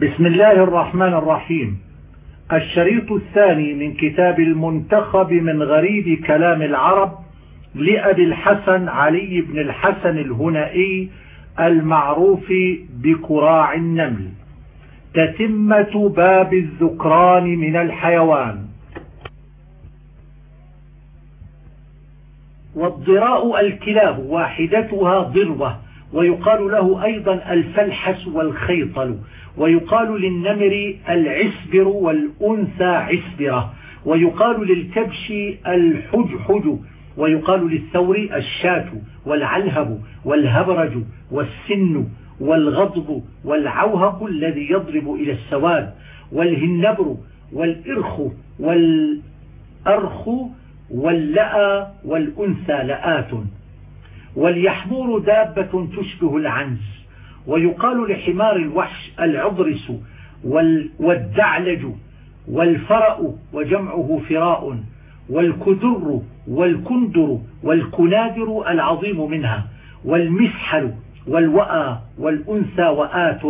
بسم الله الرحمن الرحيم. الشريط الثاني من كتاب المنتخب من غريب كلام العرب لأبي الحسن علي بن الحسن الهنائي المعروف بكراع النمل. تتمة باب الذكران من الحيوان. والضراء الكلاب واحدتها ضروة ويقال له أيضا الفلحس والخيطل. ويقال للنمر العسبر والأنثى عسبرة ويقال للكبش الحجحج ويقال للثور الشاة والعلهب والهبرج والسن والغضب والعوهق الذي يضرب إلى السواد والهنبر والإرخ والأرخ واللأى والأنثى لآت واليحمور دابة تشبه العنز. ويقال لحمار الوحش العضرس والدعلج والفرأ وجمعه فراء والكدر والكندر والكنادر العظيم منها والمسحل والوأى والأنثى وآت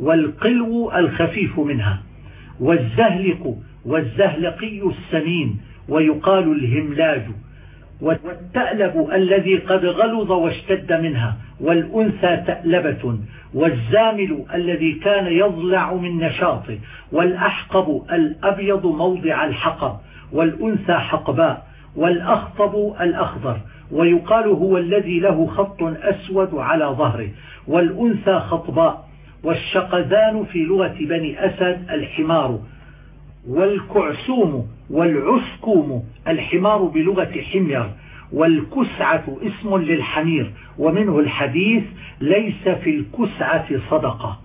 والقلو الخفيف منها والزهلق والزهلقي السمين ويقال الهملاج والتألب الذي قد غلظ واشتد منها والأنثى تألبة والزامل الذي كان يضلع من نشاطه والأحقب الأبيض موضع الحقب والأنثى حقباء والأخطب الأخضر ويقال هو الذي له خط أسود على ظهره والأنثى خطباء والشقذان في لغة بني أسد الحمار والكعسوم والعسكوم الحمار بلغة حمير والكسعة اسم للحمير ومنه الحديث ليس في الكسعة صدقة.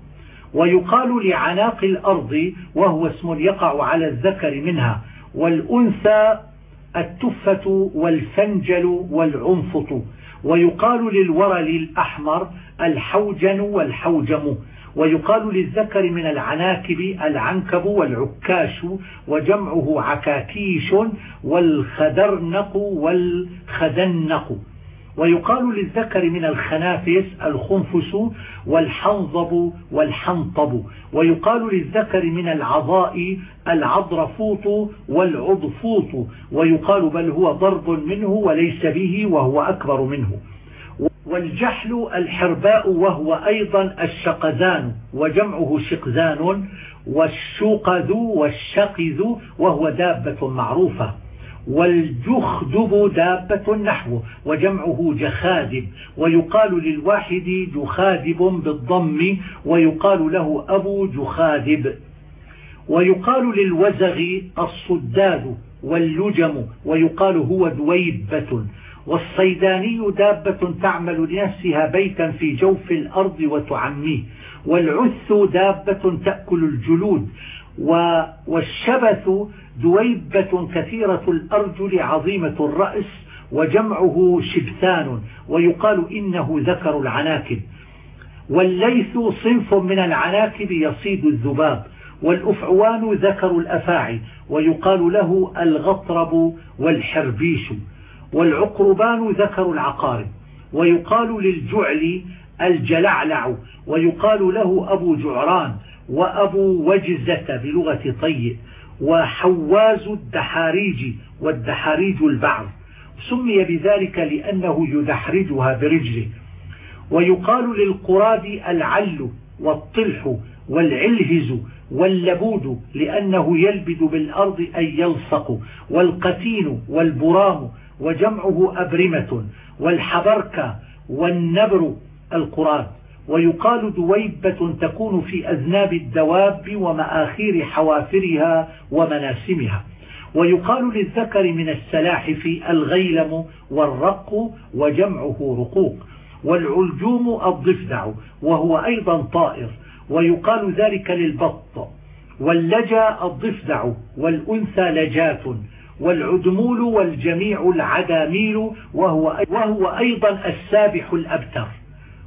ويقال لعناق الأرض وهو اسم يقع على الذكر منها والأنثى التفة والفنجل والعنفط. ويقال للورل الأحمر الحوجن والحوجم. ويقال للذكر من العناكب العنكب والعكاش وجمعه عكاكيش والخدرنق والخدنق. ويقال للذكر من الخنافس الخنفس والحنظب والحنطب. ويقال للذكر من العضاء العضرفوط والعضفوط. ويقال بل هو ضرب منه وليس به وهو أكبر منه. والجحل الحرباء وهو أيضا الشقذان وجمعه شقذان والشقذ والشقذ وهو دابة معروفة والجخدب دابة نحوه وجمعه جخادب ويقال للواحد جخادب بالضم ويقال له أبو جخادب ويقال للوزغ الصداد واللجم ويقال هو دويبة والصيداني دابة تعمل لنفسها بيتا في جوف الأرض وتعميه والعث دابة تأكل الجلود والشبث دويبة كثيرة الأرجل عظيمة الرأس وجمعه شبثان ويقال إنه ذكر العناكب. والليث صنف من العناكب يصيد الذباب والأفعوان ذكر الأفاعي ويقال له الغطرب والحربيش. والعقربان ذكر العقارب. ويقال للجعل الجلعلع ويقال له أبو جعران وأبو وجزة بلغة طيء وحواز الدحاريج والدحاريج البعض. سمي بذلك لأنه يدحرجها برجله. ويقال للقراد العل والطلح والعلهز واللبود لأنه يلبد بالأرض أي يلصق والقتين والبرام وجمعه أبرمة والحبركة والنبر القراد. ويقال دويبة تكون في أذناب الدواب ومآخير حوافرها ومناسمها. ويقال للذكر من السلاحف الغيلم والرق وجمعه رقوق. والعلجوم الضفدع وهو أيضا طائر. ويقال ذلك للبط. واللجى الضفدع والأنثى لجات. والعدمول والجميع العداميل وهو, وهو أيضا السابح الأبتر.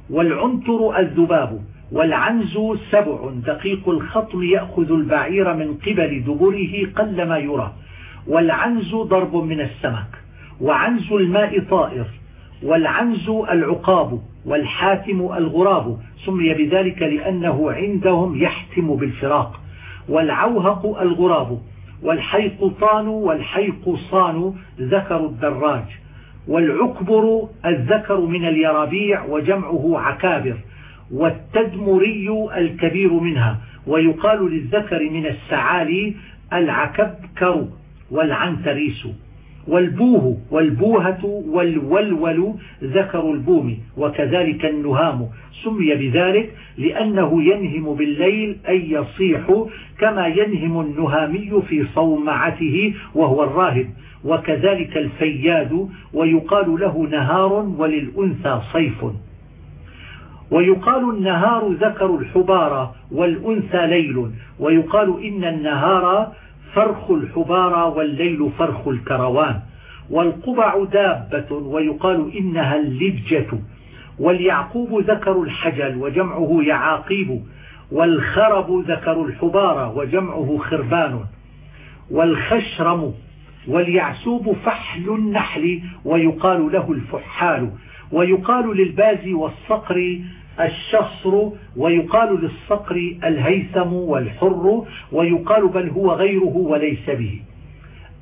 والعنتر الذباب والعنز سبع. دقيق الخطم يأخذ البعير من قبل دبره قلما يرى. والعنز ضرب من السمك. وعنز الماء طائر. والعنز العقاب. والحاتم الغراب. سمي بذلك لأنه عندهم يحتم بالفراق. والعوهق الغراب. والحيقطان والحيقصان ذكر الدراج. والعكبر الذكر من اليرابيع وجمعه عكابر. والتدمري الكبير منها ويقال للذكر من السعالي العكبكر والعنتريس. والبوه والبوهة والولول ذكر البوم وكذلك النهام. سمي بذلك لأنه ينهم بالليل أي يصيح كما ينهم النهامي في صومعته وهو الراهب. وكذلك الفياد ويقال له نهار وللأنثى صيف. ويقال النهار ذكر الحبار والأنثى ليل. ويقال إن النهار فرخ الحبارى والليل فرخ الكروان والقبع دابة ويقال إنها اللبجة واليعقوب ذكر الحجل وجمعه يعاقيب والخرب ذكر الحبارى وجمعه خربان والخشرم واليعسوب فحل النحل ويقال له الفحال ويقال للباز والصقر الشصر ويقال للصقر الهيثم والحر ويقال بل هو غيره وليس به.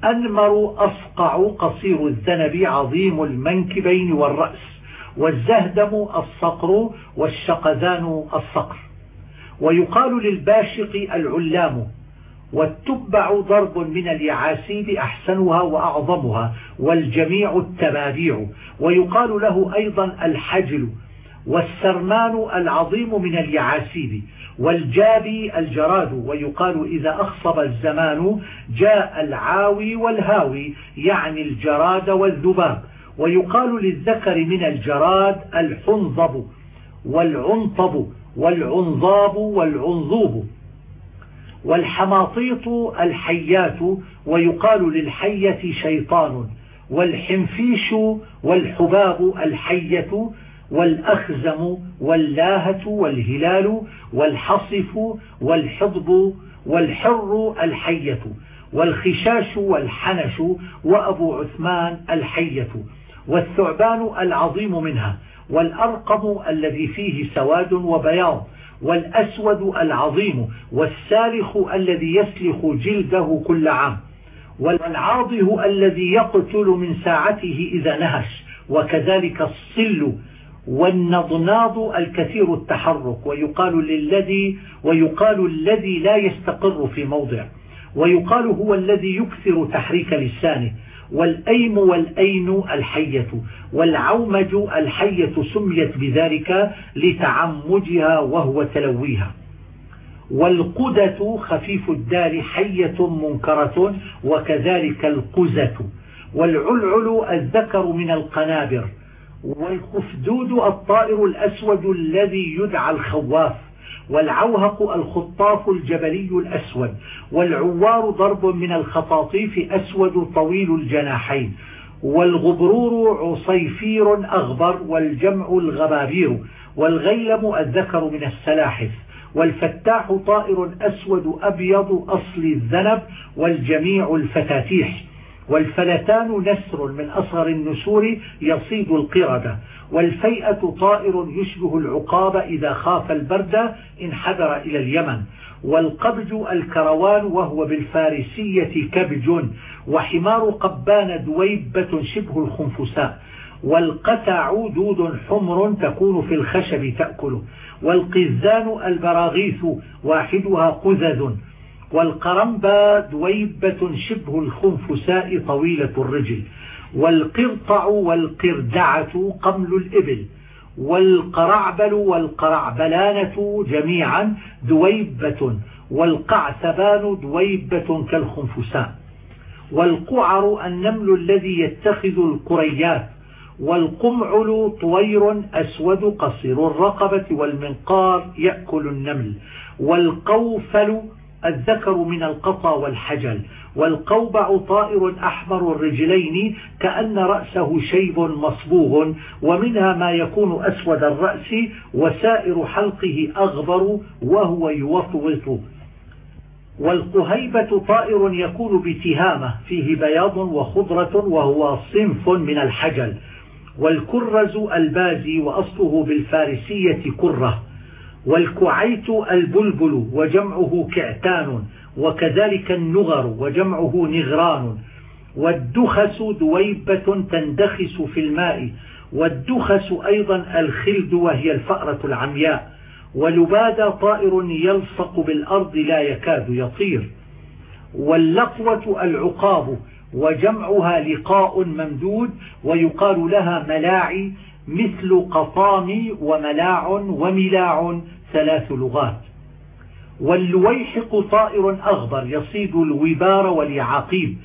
أنمر أفقع قصير الذنب عظيم المنكبين والرأس والزهدم الصقر والشقذان الصقر. ويقال للباشق العلام والتبع ضرب من اليعاسيب أحسنها وأعظمها والجميع التبابيع. ويقال له أيضا الحجل والسرمان العظيم من اليعاسيب والجابي الجراد ويقال إذا أخصب الزمان جاء العاوي والهاوي يعني الجراد والذباب. ويقال للذكر من الجراد الحنظب والعنطب والعنظاب والعنظوب والحماطيط الحيات ويقال للحية شيطان والحنفيش والحباب الحية والأخزم واللاهة والهلال والحصف والحضب والحر الحية والخشاش والحنش وأبو عثمان الحية والثعبان العظيم منها والأرقم الذي فيه سواد وبياض والأسود العظيم والسالخ الذي يسلخ جلده كل عام والعاضه الذي يقتل من ساعته إذا نهش وكذلك الصل والنضناض الكثير التحرك ويقال للذي ويقال الذي لا يستقر في موضع ويقال هو الذي يكثر تحريك لسانه والأيم والأين الحية والعومج الحية سميت بذلك لتعمجها وهو تلويها. والقدة خفيف الدار حية منكرة وكذلك القزة والعلعل الذكر من القنابر والخفدود الطائر الأسود الذي يدعى الخواف والعوهق الخطاف الجبلي الأسود والعوار ضرب من الخطاطيف أسود طويل الجناحين والغبرور عصيفير أغبر والجمع الغبابير والغيلم الذكر من السلاحف والفتاح طائر أسود أبيض أصل الذنب والجميع الفتاتيح. والفلتان نسر من أصغر النسور يصيد القردة والفيئة طائر يشبه العقاب إذا خاف البرد انحدر إلى اليمن والقبج الكروان وهو بالفارسية كبج وحمار قبان دويبة شبه الخنفساء والقتع دود حمر تكون في الخشب تأكله والقزان البراغيث واحدها قزز. والقرنبا دويبة شبه الخنفساء طويلة الرجل والقرطع والقردعة قمل الإبل والقرعبل والقرعبلانة جميعا دويبة والقعثبان دويبة كالخنفساء. والقعر النمل الذي يتخذ القريات والقمعل طوير أسود قصير الرقبة والمنقار يأكل النمل والقوفل الذكر من القطى والحجل والقوبع طائر أحمر الرجلين كأن رأسه شيب مصبوغ ومنها ما يكون أسود الرأس وسائر حلقه أغبر وهو يوطوط. والقهيبة طائر يكون بتهامة فيه بياض وخضرة وهو صنف من الحجل. والكرز البازي وأصله بالفارسية كرة. والكعيت البلبل وجمعه كعتان وكذلك النغر وجمعه نغران والدخس دويبة تندخس في الماء والدخس أيضا الخلد وهي الفأرة العمياء ولباد طائر يلصق بالأرض لا يكاد يطير واللقوة العقاب وجمعها لقاء ممدود ويقال لها ملاعي مثل قطام وملاع وملاع ثلاث لغات. واللويحق طائر أغبر يصيد الوبار واليعاقيب.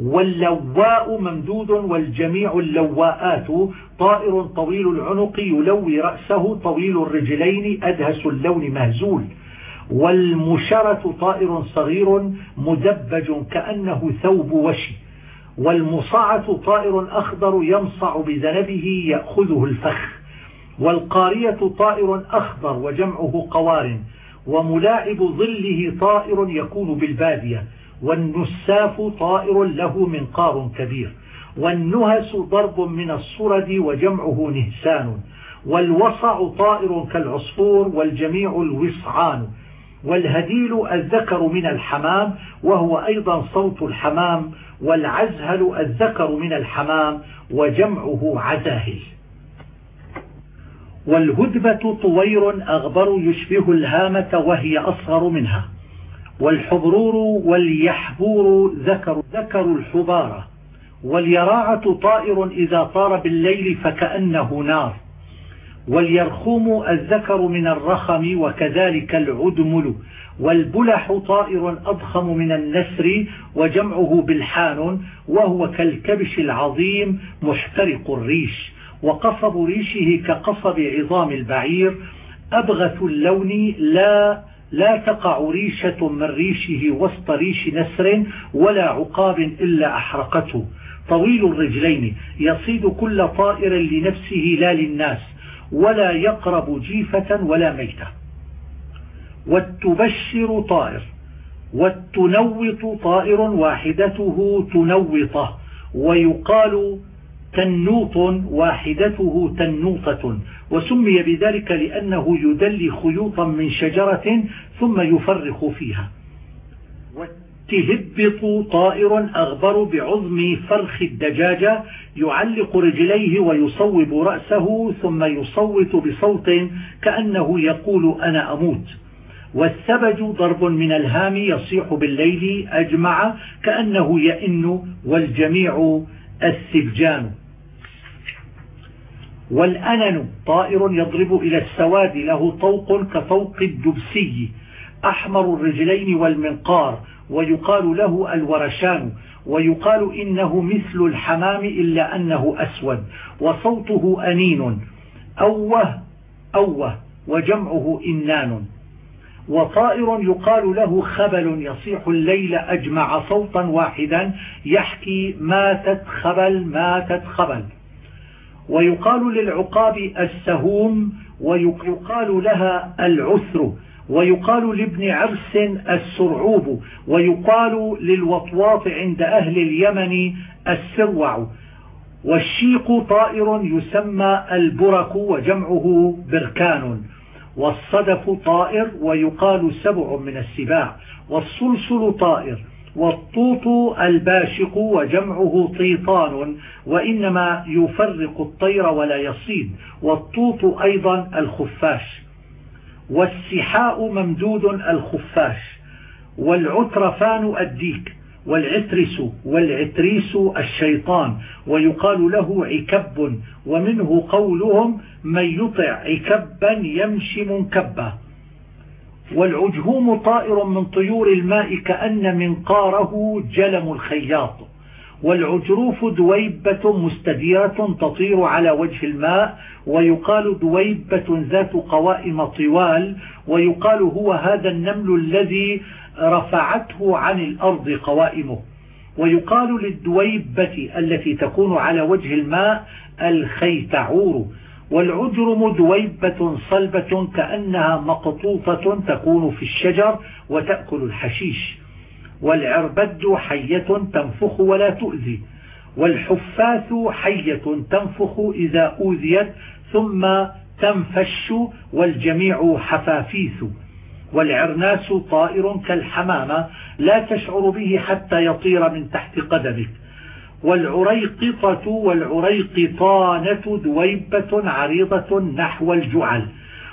واللواء ممدود والجميع اللواءات. طائر طويل العنق يلوي رأسه طويل الرجلين أدهس اللون مهزول. والمشرة طائر صغير مدبج كأنه ثوب وشي والمصعة طائر أخضر يمصع بذنبه يأخذه الفخ والقارية طائر أخضر وجمعه قوار وملاعب ظله طائر يكون بالبادية والنساف طائر له منقار كبير والنهس ضرب من الصرد وجمعه نهسان والوصع طائر كالعصفور والجميع الوصعان. والهديل الذكر من الحمام وهو أيضا صوت الحمام والعزهل الذكر من الحمام وجمعه عزاهل. والهدبة طوير أغبر يشبه الهامة وهي أصغر منها. والحبرور واليحبور ذكر, ذكر الحبارة. واليراعة طائر إذا طار بالليل فكأنه نار. واليرخوم الذكر من الرخم وكذلك العدمل والبلح طائر أضخم من النسر وجمعه بالحان وهو كالكبش العظيم محترق الريش وقصب ريشه كقصب عظام البعير أبغث اللون لا لا تقع ريشة من ريشه وسط ريش نسر ولا عقاب إلا أحرقته طويل الرجلين يصيد كل طائر لنفسه لا للناس ولا يقرب جيفة ولا ميتة. والتبشر طائر والتنوط طائر واحدته تنوطة ويقال تنوط واحدته تنوطة. وسمي بذلك لأنه يدلي خيوطا من شجرة ثم يفرخ فيها. والتهبط طائر أغبر بعظم فرخ الدجاجة يعلق رجليه ويصوب رأسه ثم يصوت بصوت كأنه يقول أنا أموت. والثبج ضرب من الهام يصيح بالليل أجمع كأنه يئن والجميع السبجان والأنن طائر يضرب إلى السواد له طوق كطوق الدبسي أحمر الرجلين والمنقار ويقال له الورشان ويقال إنه مثل الحمام إلا أنه أسود وصوته أنين أوه أوه وجمعه إنان. وطائر يقال له خبل يصيح الليل أجمع صوتا واحدا يحكي ماتت خبل ماتت خبل. ويقال للعقاب السهوم ويقال لها العثر ويقال لابن عرس السرعوب ويقال للوطواط عند أهل اليمن السروع. والشيق طائر يسمى البرك وجمعه بركان. والصدف طائر ويقال سبع من السباع. والصلصل طائر. والطوط الباشق وجمعه طيطان. وإنما يفرق الطير ولا يصيد. والطوط أيضا الخفاش. والسحاء ممدود الخفاش والعترفان الديك والعترس والعتريس الشيطان ويقال له عكب ومنه قولهم من يطع عكبا يمشي منكبا. والعجهوم طائر من طيور الماء كأن منقاره جلم الخياط. والعجروف دويبة مستديرة تطير على وجه الماء ويقال دويبة ذات قوائم طوال ويقال هو هذا النمل الذي رفعته عن الأرض قوائمه. ويقال للدويبة التي تكون على وجه الماء الخيتعور. والعجرم دويبة صلبة كأنها مقطوطة تكون في الشجر وتأكل الحشيش. والعربد حية تنفخ ولا تؤذي والحفاث حية تنفخ إذا أوذيت ثم تنفش والجميع حفافيث. والعرناس طائر كالحمامة لا تشعر به حتى يطير من تحت قدمك. والعريقطة والعريقطانة دويبة عريضة نحو الجعل.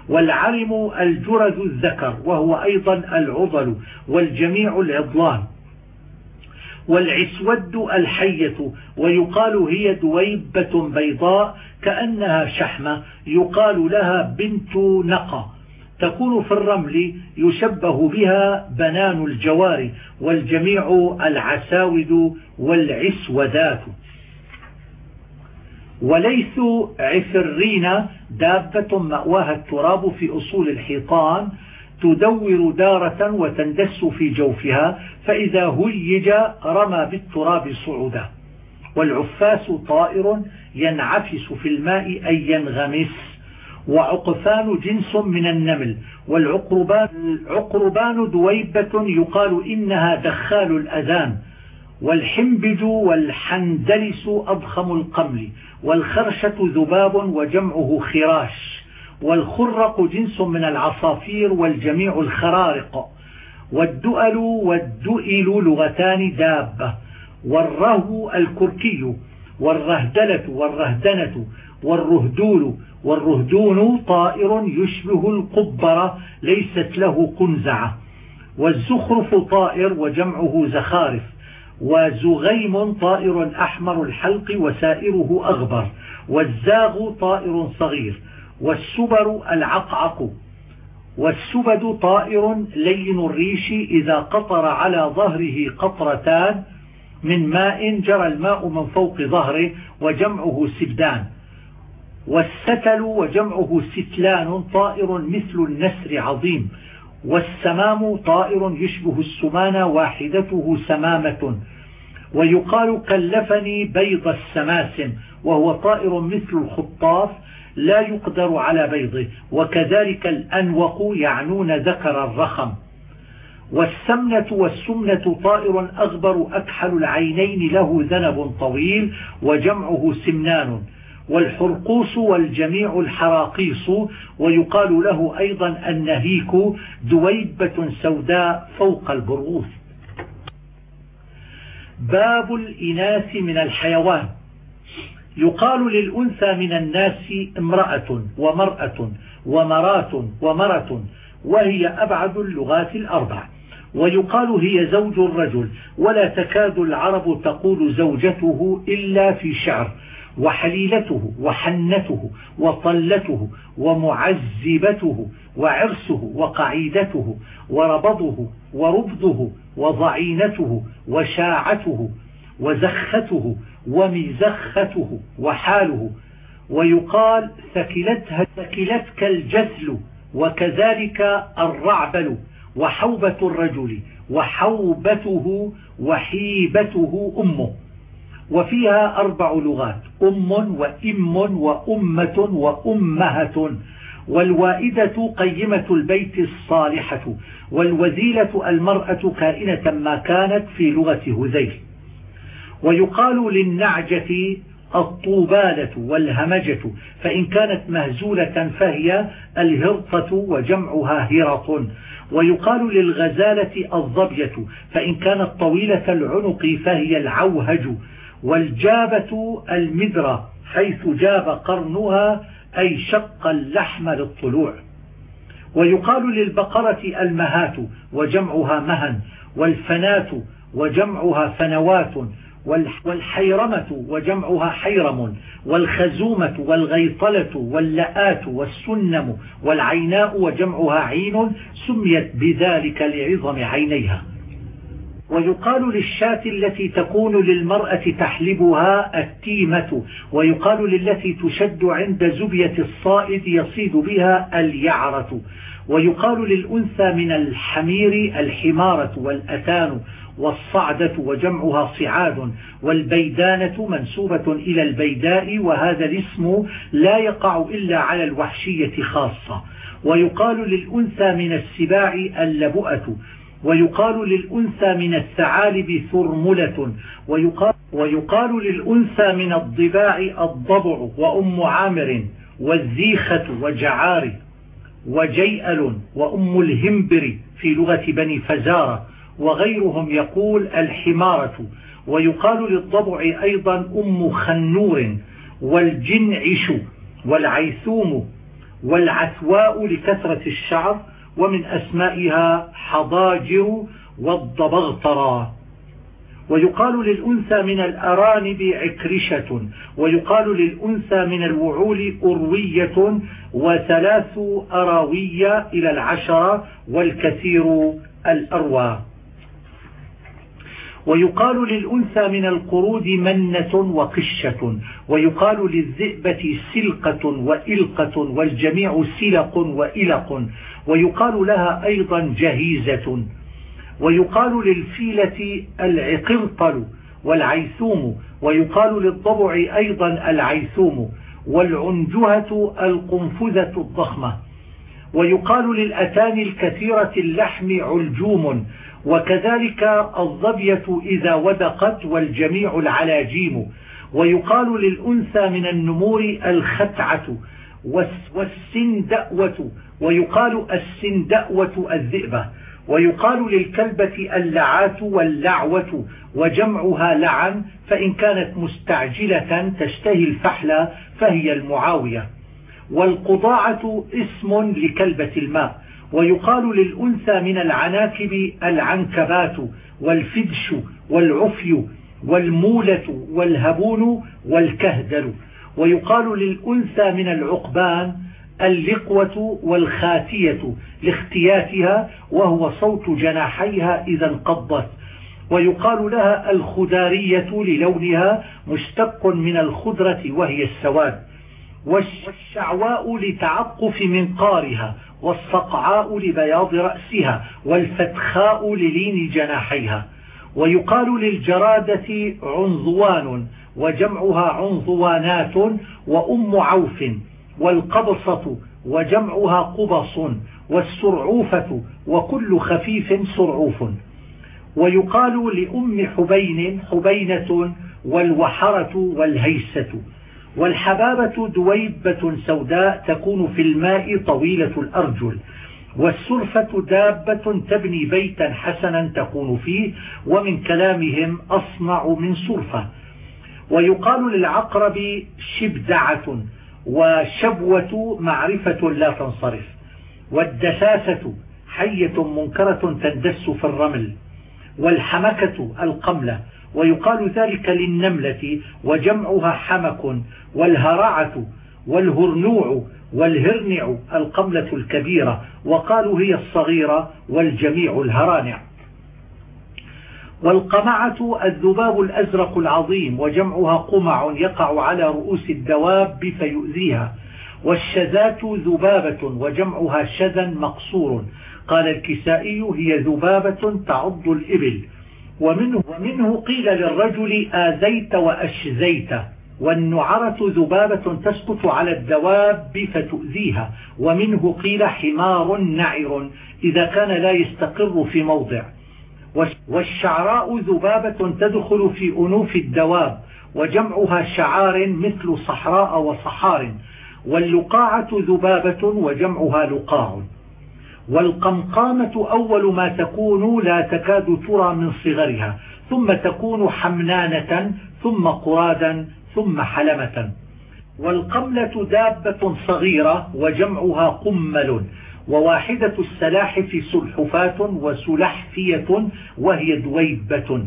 والعرم الجرد الذكر وهو أيضا العضل والجميع العضلان. والعسود الحية ويقال هي دويبة بيضاء كأنها شحمة يقال لها بنت نقى تكون في الرمل يشبه بها بنان الجوار والجميع العساود والعسودات. وليس عفرين دابة مأواها التراب في أصول الحيطان تدور دارة وتندس في جوفها فإذا هيج رمى بالتراب صعودا والعفاس طائر ينعفس في الماء أي ينغمس. وعقفان جنس من النمل والعقربان دويبة يقال إنها دخال الأذان. والحنبج والحندلس أضخم القمل والخرشة ذباب وجمعه خراش والخرق جنس من العصافير والجميع الخرارق والدؤل والدؤل لغتان دابة والرهو الكركي والرهدلة والرهدنة والرهدول والرهدون طائر يشبه القبرة ليست له قنزعة والزخرف طائر وجمعه زخارف. وزغيم طائر أحمر الحلق وسائره أغبر والزاغ طائر صغير والسبر العقعق والسبد طائر لين الريش إذا قطر على ظهره قطرتان من ماء جرى الماء من فوق ظهره وجمعه سبدان والستل وجمعه ستلان طائر مثل النسر عظيم. والسمام طائر يشبه السمان واحدته سمامة. ويقال كلفني بيض السماسم وهو طائر مثل الخطاف لا يقدر على بيضه وكذلك الأنوق يعنون ذكر الرخم. والسمنة والسمنة طائر أغبر أكحل العينين له ذنب طويل وجمعه سمنان. والحرقوس والجميع الحراقيص ويقال له أيضا النهيك دويبة سوداء فوق البرغوث. باب الإناث من الحيوان. يقال للأنثى من الناس امرأة ومرأة ومرات ومرة وهي أبعد اللغات الأربع. ويقال هي زوج الرجل ولا تكاد العرب تقول زوجته إلا في شعر. وحليلته وحنته وطلته ومعزبته وعرسه وقعيدته وربضه وربضه وضعينته وشاعته وزخته ومزخته وحاله. ويقال ثكلتها ثكلتك الجثل وكذلك الرعبل وحوبة الرجل وحوبته وحيبته أمه. وفيها أربع لغات أم وإم وأمة وأمهة. والوائدة قيمة البيت الصالحة والوزيلة المرأة كائنة ما كانت في لغة هذيل. ويقال للنعجة الطوبالة والهمجة فإن كانت مهزولة فهي الهرطة وجمعها هرط ويقال للغزالة الضبية فإن كانت طويلة العنق فهي العوهج. والجابة المدرة حيث جاب قرنها أي شق اللحم للطلوع. ويقال للبقرة المهات وجمعها مهن والفنات وجمعها فنوات والحيرمة وجمعها حيرم والخزومة والغيطلة واللآت والسنم والعيناء وجمعها عين سميت بذلك لعظم عينيها. ويقال للشاة التي تكون للمرأة تحلبها التيمة ويقال للتي تشد عند زبية الصائد يصيد بها اليعرة ويقال للأنثى من الحمير الحمارة والأتان والصعدة وجمعها صعاد والبيدانة منسوبة إلى البيداء وهذا الاسم لا يقع إلا على الوحشية خاصة. ويقال للأنثى من السباع اللبؤة ويقال للأنثى من الثعالب ثرملة ويقال, ويقال للأنثى من الضباع الضبع وأم عامر والزيخة وجعار وجيئل وأم الهمبر في لغة بني فزارة وغيرهم يقول الحمارة. ويقال للضبع أيضا أم خنور والجنعش والعيثوم والعثواء لكثرة الشعر ومن أسمائها حضاجر والضبغطرا ويقال للأنثى من الأرانب عكرشة ويقال للأنثى من الوعول أروية وثلاث أراوية إلى العشرة والكثير الأروى. ويقال للأنثى من القرود منة وقشة ويقال للذئبة سلقة وإلقة والجميع سلق وإلق ويقال لها أيضا جهيزة ويقال للفيلة العقرطل والعيثوم ويقال للضبع أيضا العيثوم والعنجهة القنفذة الضخمة. ويقال للأتان الكثيرة اللحم علجوم وكذلك الظبية إذا ودقت والجميع العلاجيم. ويقال للأنثى من النمور الختعة والسندأوة. ويقال السندأوة الذئبة. ويقال للكلبة اللعات واللعوة. وجمعها لعن فإن كانت مستعجلة تشتهي الفحل فهي المعاوية. والقضاعة اسم لكلبة الماء ويقال للأنثى من العناكب العنكبات والفدش والعفي والمولة والهبون والكهدل ويقال للأنثى من العقبان اللقوة والخاتية لاختياتها وهو صوت جناحيها إذا انقضت ويقال لها الخدارية للونها مشتق من الخضرة وهي السواد. والشعواء لتعقف منقارها والصقعاء لبياض رأسها والفتخاء للين جناحيها. ويقال للجرادة عنظوان وجمعها عنظوانات وأم عوف والقبصة وجمعها قبص والسرعوفة وكل خفيف سرعوف. ويقال لأم حبين حبينة والوحرة والهيسة والحبابة دويبة سوداء تكون في الماء طويلة الأرجل والسرفة دابة تبني بيتا حسنا تكون فيه ومن كلامهم أصنع من سرفة ويقال للعقرب شبدعة وشبوة معرفة لا تنصرف والدساسة حية منكرة تندس في الرمل والحمكة القملة ويقال ذلك للنملة وجمعها حمك والهرعة والهرنوع والهرنع القملة الكبيرة وقالوا هي الصغيرة والجميع الهرانع. والقمعة الذباب الأزرق العظيم وجمعها قمع يقع على رؤوس الدواب فيؤذيها. والشذات ذبابة وجمعها شذا مقصور. قال الكسائي هي ذبابة تعض الإبل. ومنه, ومنه قيل للرجل آذيت وأشزيت والنعرة ذبابة تسقط على الدواب فتؤذيها ومنه قيل حمار نعر إذا كان لا يستقر في موضع. والشعراء ذبابة تدخل في أنوف الدواب وجمعها شعار مثل صحراء وصحار واللقاعة ذبابة وجمعها لقاع. والقمقامة أول ما تكون لا تكاد ترى من صغرها ثم تكون حمنانة ثم قرادا ثم حلمة. والقملة دابة صغيرة وجمعها قمل وواحدة السلاحف سلحفات وسلحفية وهي دويبة.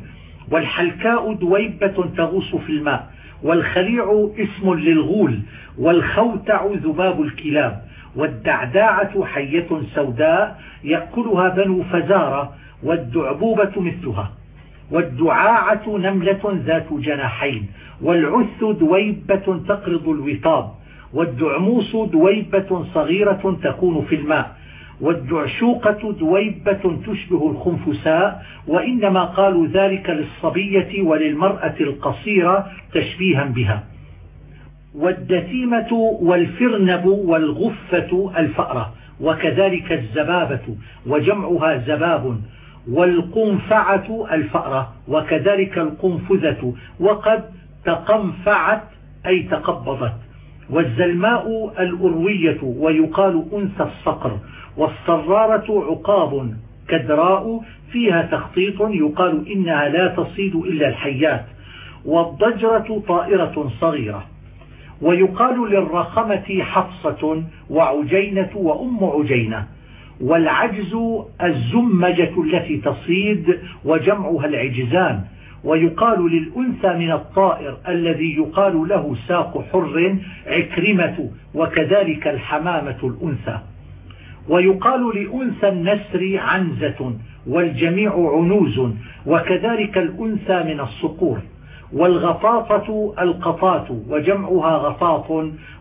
والحلكاء دويبة تغوص في الماء والخليع اسم للغول والخوتع ذباب الكلاب. والدعداعة حية سوداء يأكلها بنو فزارة والدعبوبة مثلها. والدعاعة نملة ذات جناحين والعث دويبة تقرض الوطاب والدعموس دويبة صغيرة تكون في الماء والدعشوقة دويبة تشبه الخنفساء وإنما قالوا ذلك للصبية وللمرأة القصيرة تشبيها بها. والدثيمة والفرنب والغفة الفأرة وكذلك الزبابة وجمعها زباب والقنفعة الفأرة وكذلك القنفذة وقد تقنفعت أي تقبضت. والزلماء الأروية ويقال أنثى الصقر. والصرارة عقاب كدراء فيها تخطيط يقال إنها لا تصيد إلا الحيات. والضجرة طائرة صغيرة. ويقال للرخمة حفصة وعجينة وأم عجينة والعجز الزمجة التي تصيد وجمعها العجزان ويقال للأنثى من الطائر الذي يقال له ساق حر عكرمة وكذلك الحمامة الأنثى. ويقال لأنثى النسر عنزة والجميع عنوز وكذلك الأنثى من الصقور. والغطاطة القطاة وجمعها غطاط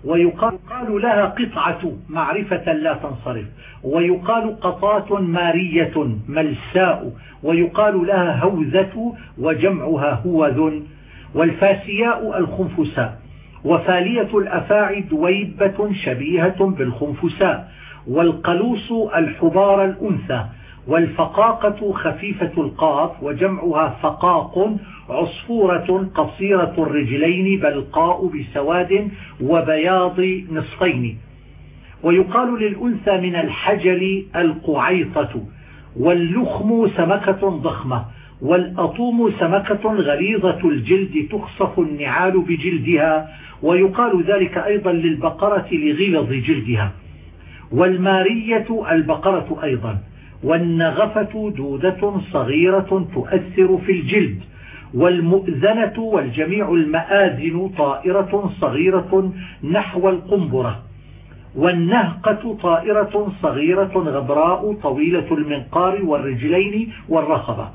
ويقال لها قطعة معرفة لا تنصرف ويقال قطاة مارية ملساء ويقال لها هوذة وجمعها هوذ والفاسياء الخنفساء وفالية الأفاعي دويبة شبيهة بالخنفساء والقلوس الحبار الأنثى والفقاقة خفيفة القاف وجمعها فقاق عصفورة قصيرة الرجلين بلقاء بسواد وبياض نصفين. ويقال للأنثى من الحجل القعيطة واللخم سمكة ضخمة والأطوم سمكة غليظة الجلد تخصف النعال بجلدها ويقال ذلك أيضا للبقرة لغلظ جلدها. والمارية البقرة أيضا. والنغفة دودة صغيرة تؤثر في الجلد والمؤذنة والجميع المآذن طائرة صغيرة نحو القنبرة والنهقة طائرة صغيرة غبراء طويلة المنقار والرجلين والرخبة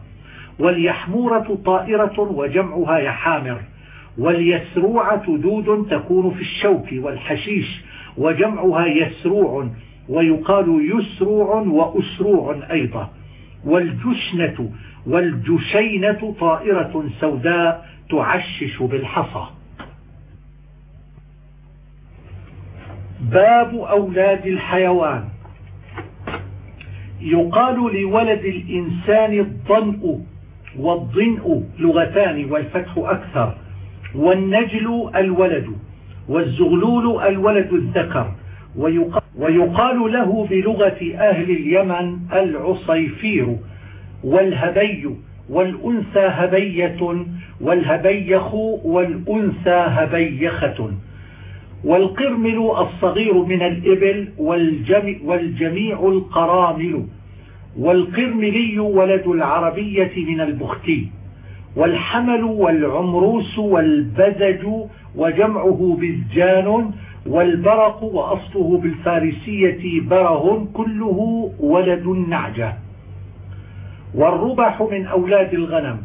واليحمورة طائرة وجمعها يحامر واليسروعة دود تكون في الشوك والحشيش وجمعها يسروع ويقال يسروع وأسروع أيضا. والجشنة والجشينة طائرة سوداء تعشش بالحصى. باب أولاد الحيوان. يقال لولد الإنسان الضنء والضنء لغتان والفتح أكثر والنجل الولد والزغلول الولد الذكر. ويقال له بلغة أهل اليمن العصيفير والهبي والأنثى هبية والهبيخ والأنثى هبيخة والقرمل الصغير من الإبل والجميع القرامل والقرملي ولد العربية من البختي والحمل والعمروس والبزج وجمعه بزجان والبرق وأصله بالفارسية بره كله ولد النعجة والربح من أولاد الغنم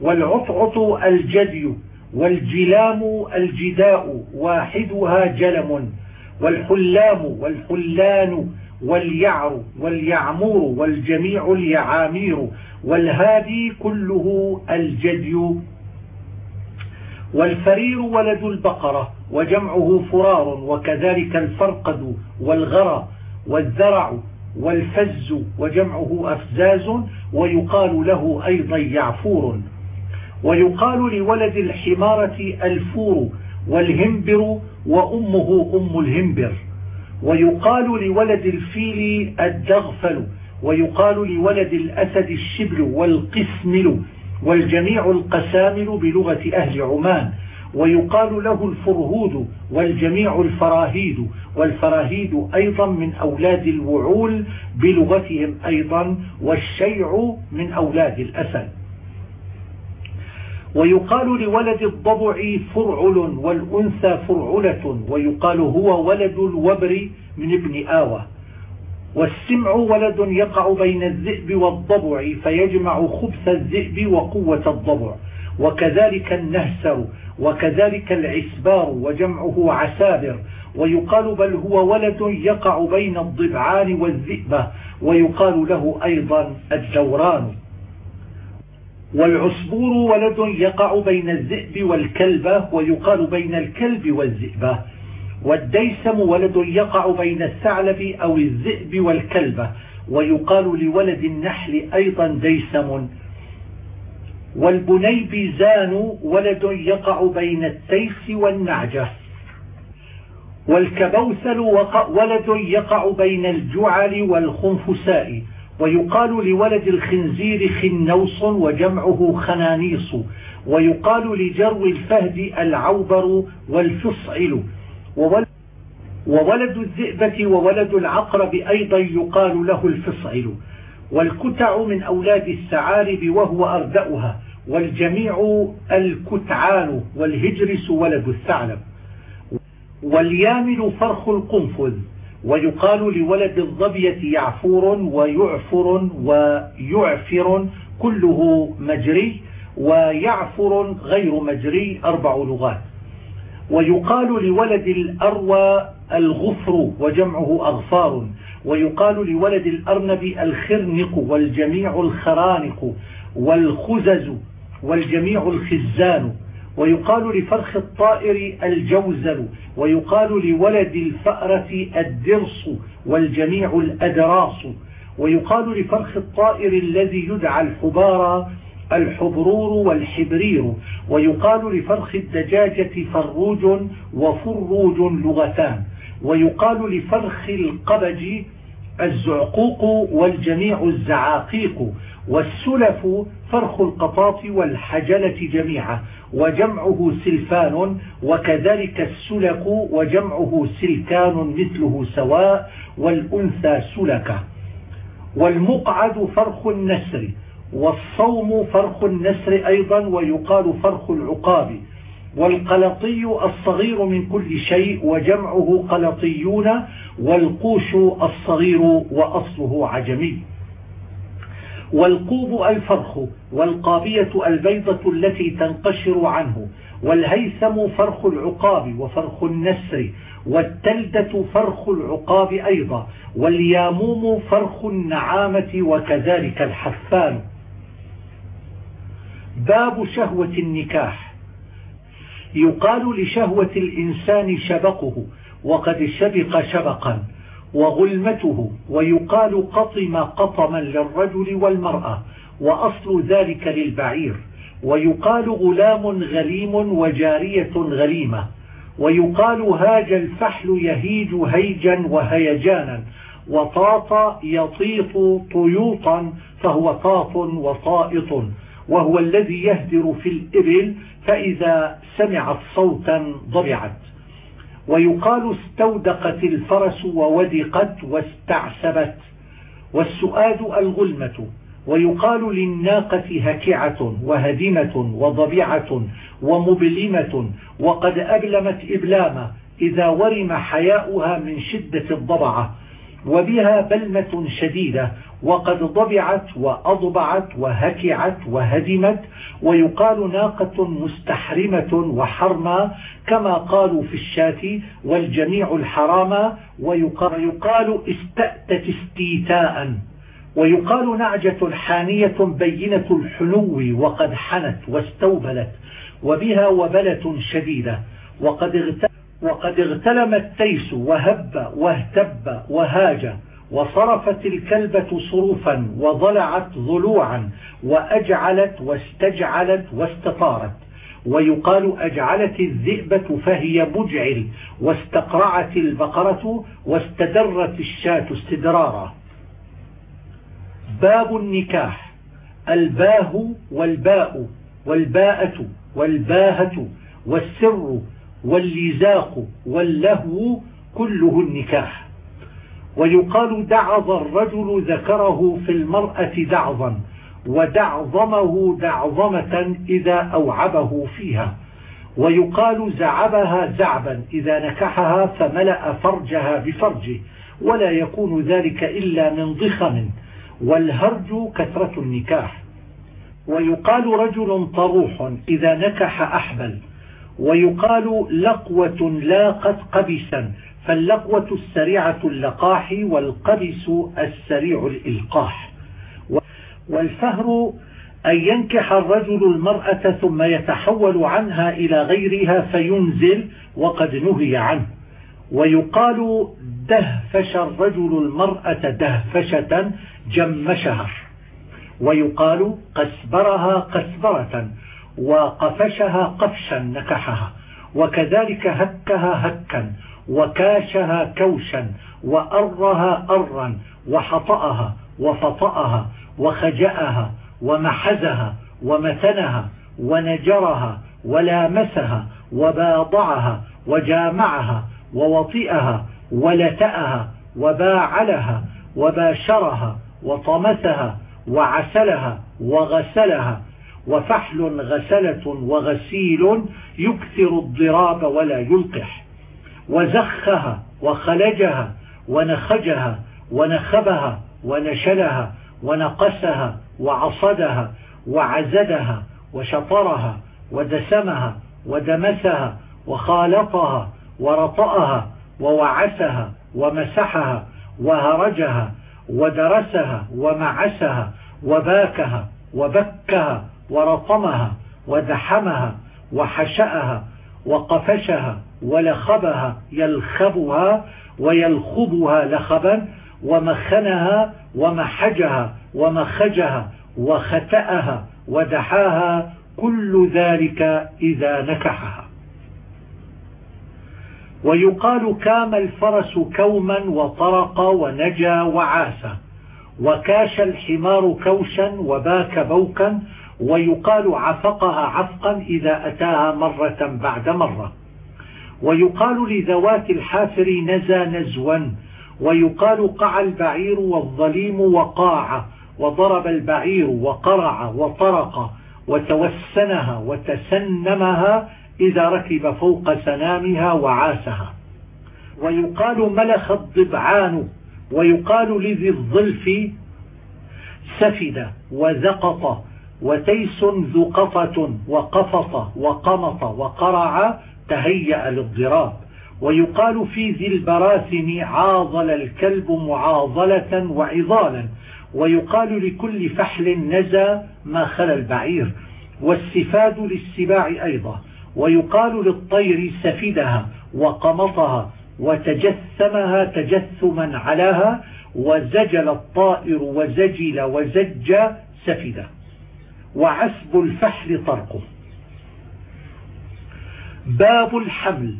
والعطعط الجدي والجلام الجداء واحدها جلم والحلام والحلان واليعر واليعمور والجميع اليعامير والهادي كله الجدي. والفرير ولد البقرة وجمعه فرار وكذلك الفرقد والغرى والذرع والفز وجمعه أفزاز ويقال له أيضا يعفور. ويقال لولد الحمارة الفور والهمبر وأمه أم الهمبر ويقال لولد الفيل الدغفل ويقال لولد الأسد الشبل والقسمل والجميع القسامل بلغة أهل عمان. ويقال له الفرهود والجميع الفراهيد والفراهيد أيضا من أولاد الوعول بلغتهم أيضا والشيع من أولاد الأسد. ويقال لولد الضبع فرعل والأنثى فرعلة ويقال هو ولد الوبر من ابن آوى. والسمع ولد يقع بين الذئب والضبع فيجمع خبث الذئب وقوة الضبع. وكذلك النهسر وكذلك العسبار وجمعه عسابر. ويقال بل هو ولد يقع بين الضبعان والذئبة ويقال له أيضا الدوران. والعصبور ولد يقع بين الذئب والكلبة ويقال بين الكلب والذئبة. والديسم ولد يقع بين الثعلب أو الذئب والكلبة ويقال لولد النحل أيضا ديسم. والبنيبزان ولد يقع بين التيس والنعجة. والكبوسل ولد يقع بين الجعل والخنفساء. ويقال لولد الخنزير خنوص وجمعه خنانيص. ويقال لجرو الفهد العوبر والفصعل. وولد الذئبة وولد العقرب أيضا يقال له الفصعل. والكتع من أولاد السعارب وهو أردأها. والجميع الكتعان والهجرس ولد الثعلب. واليامن فرخ القنفذ ويقال لولد الظبية يعفور ويعفر ويعفر كله مجري ويعفر غير مجري أربع لغات. ويقال لولد الأروى الغفر وجمعه أغفار. ويقال لولد الأرنب الخرنق والجميع الخرانق والخزز والجميع الخزان ويقال لفرخ الطائر الجوزل ويقال لولد الفأرة الدرس والجميع الأدراس ويقال لفرخ الطائر الذي يدعى الحبار الحبرور والحبرير ويقال لفرخ الدجاجة فروج وفروج لغتان ويقال لفرخ القبج الزعقوق والجميع الزعاقيق والسلف فرخ القطاط والحجلة جميعا وجمعه سلفان وكذلك السلك وجمعه سلكان مثله سواء والأنثى سلكة. والمقعد فرخ النسر والصوم فرخ النسر أيضا ويقال فرخ العقاب. والقلطي الصغير من كل شيء وجمعه قلطيون والقوش الصغير وأصله عجمي. والقوب الفرخ والقابية البيضة التي تنقشر عنه والهيثم فرخ العقاب وفرخ النسر والتلدة فرخ العقاب أيضا والياموم فرخ النعامة وكذلك الحفان. باب شهوة النكاح. يقال لشهوة الإنسان شبقه وقد شبق شبقا. وغلمته ويقال قطم قطما للرجل والمرأة وأصل ذلك للبعير. ويقال غلام غليم وجارية غليمة. ويقال هاج الفحل يهيج هيجا وهيجانا. وطاط يطيط طيوطا فهو طاط وطائط. وهو الذي يهدر في الإبل فإذا سمعت صوتا ضبعت. ويقال استودقت الفرس وودقت واستعسبت. والسؤاد الغلمة ويقال للناقة هكعة وهدمة وضبعة ومبلمة وقد أبلمت إبلامة إذا ورم حياؤها من شدة الضبعة. وبها بلمة شديدة وقد ضبعت وأضبعت وهكعت وهدمت ويقال ناقة مستحرمة وحرمة كما قالوا في الشاة والجميع الحرام ويقال استأتت استيتاء ويقال نعجة حانية بينة الحنو وقد حنت واستوبلت وبها وبلة شديدة وقد وقد اغتلم التيس وهب واهتب وهاج وصرفت الكلبة صروفا وضلعت ضلوعا وأجعلت واستجعلت واستطارت. ويقال أجعلت الذئبة فهي مجعل واستقرعت البقرة واستدرت الشاة استدرارا. باب النكاح. الباه والباء والباءة والباهة والسر واللزاق واللهو كله النكاح. ويقال دعظ الرجل ذكره في المرأة دعظا ودعظمه دعظمة إذا أوعبه فيها. ويقال زعبها زعبا إذا نكحها فملأ فرجها بفرجه ولا يكون ذلك إلا من ضخم. والهرج كثرة النكاح. ويقال رجل طروح إذا نكح أحبل ويقال لقوة لاقت قبسا فاللقوة السريعة اللقاح والقبس السريع الإلقاح. والفهر أن ينكح الرجل المرأة ثم يتحول عنها إلى غيرها فينزل وقد نهي عنه. ويقال دهفش الرجل المرأة دهفشة جمشها. ويقال قسبرها قسبرة. وقفشها قفشا نكحها وكذلك هكها هكا وكاشها كوشا وأرها أرا وحطأها وفطأها وخجأها ومحزها ومثنها ونجرها ولامسها وباضعها وجامعها ووطئها ولتأها وباعلها وباشرها وطمسها وعسلها وغسلها وفحل غسلة وغسيل يكثر الضراب ولا يلقح. وزخها وخلجها ونخجها ونخبها ونشلها ونقسها وعصدها وعزدها وشطرها ودسمها ودمسها وخالطها ورطأها ووعسها ومسحها وهرجها ودرسها ومعسها وباكها وبكها ورطمها ودحمها وحشأها وقفشها ولخبها يلخبها ويلخبها لخبا ومخنها ومحجها ومخجها وختأها ودحاها كل ذلك إذا نكحها. ويقال كام الفرس كوما وطرق ونجا وعاس وكاش الحمار كوشا وباك بوكا ويقال عفقها عفقا إذا أتاها مرة بعد مرة. ويقال لذوات الحافر نزى نزوا. ويقال قع البعير والظليم وقاع. وضرب البعير وقرع وطرق. وتوسنها وتسنمها إذا ركب فوق سنامها وعاسها. ويقال ملخ الضبعان. ويقال لذي الظلف سفد وزقط. وتيس ذقطة وقفط وقمط وقرع تهيأ للضراب. ويقال في ذي البراثم عاضل الكلب معاضلة وعضالا ويقال لكل فحل نزى ما خلا البعير. والسفاد للسباع أيضا. ويقال للطير سفدها وقمطها وتجثمها تجثما علاها وزجل الطائر وزجل وزج سفده وعسب الفحل طرقه. باب الحمل.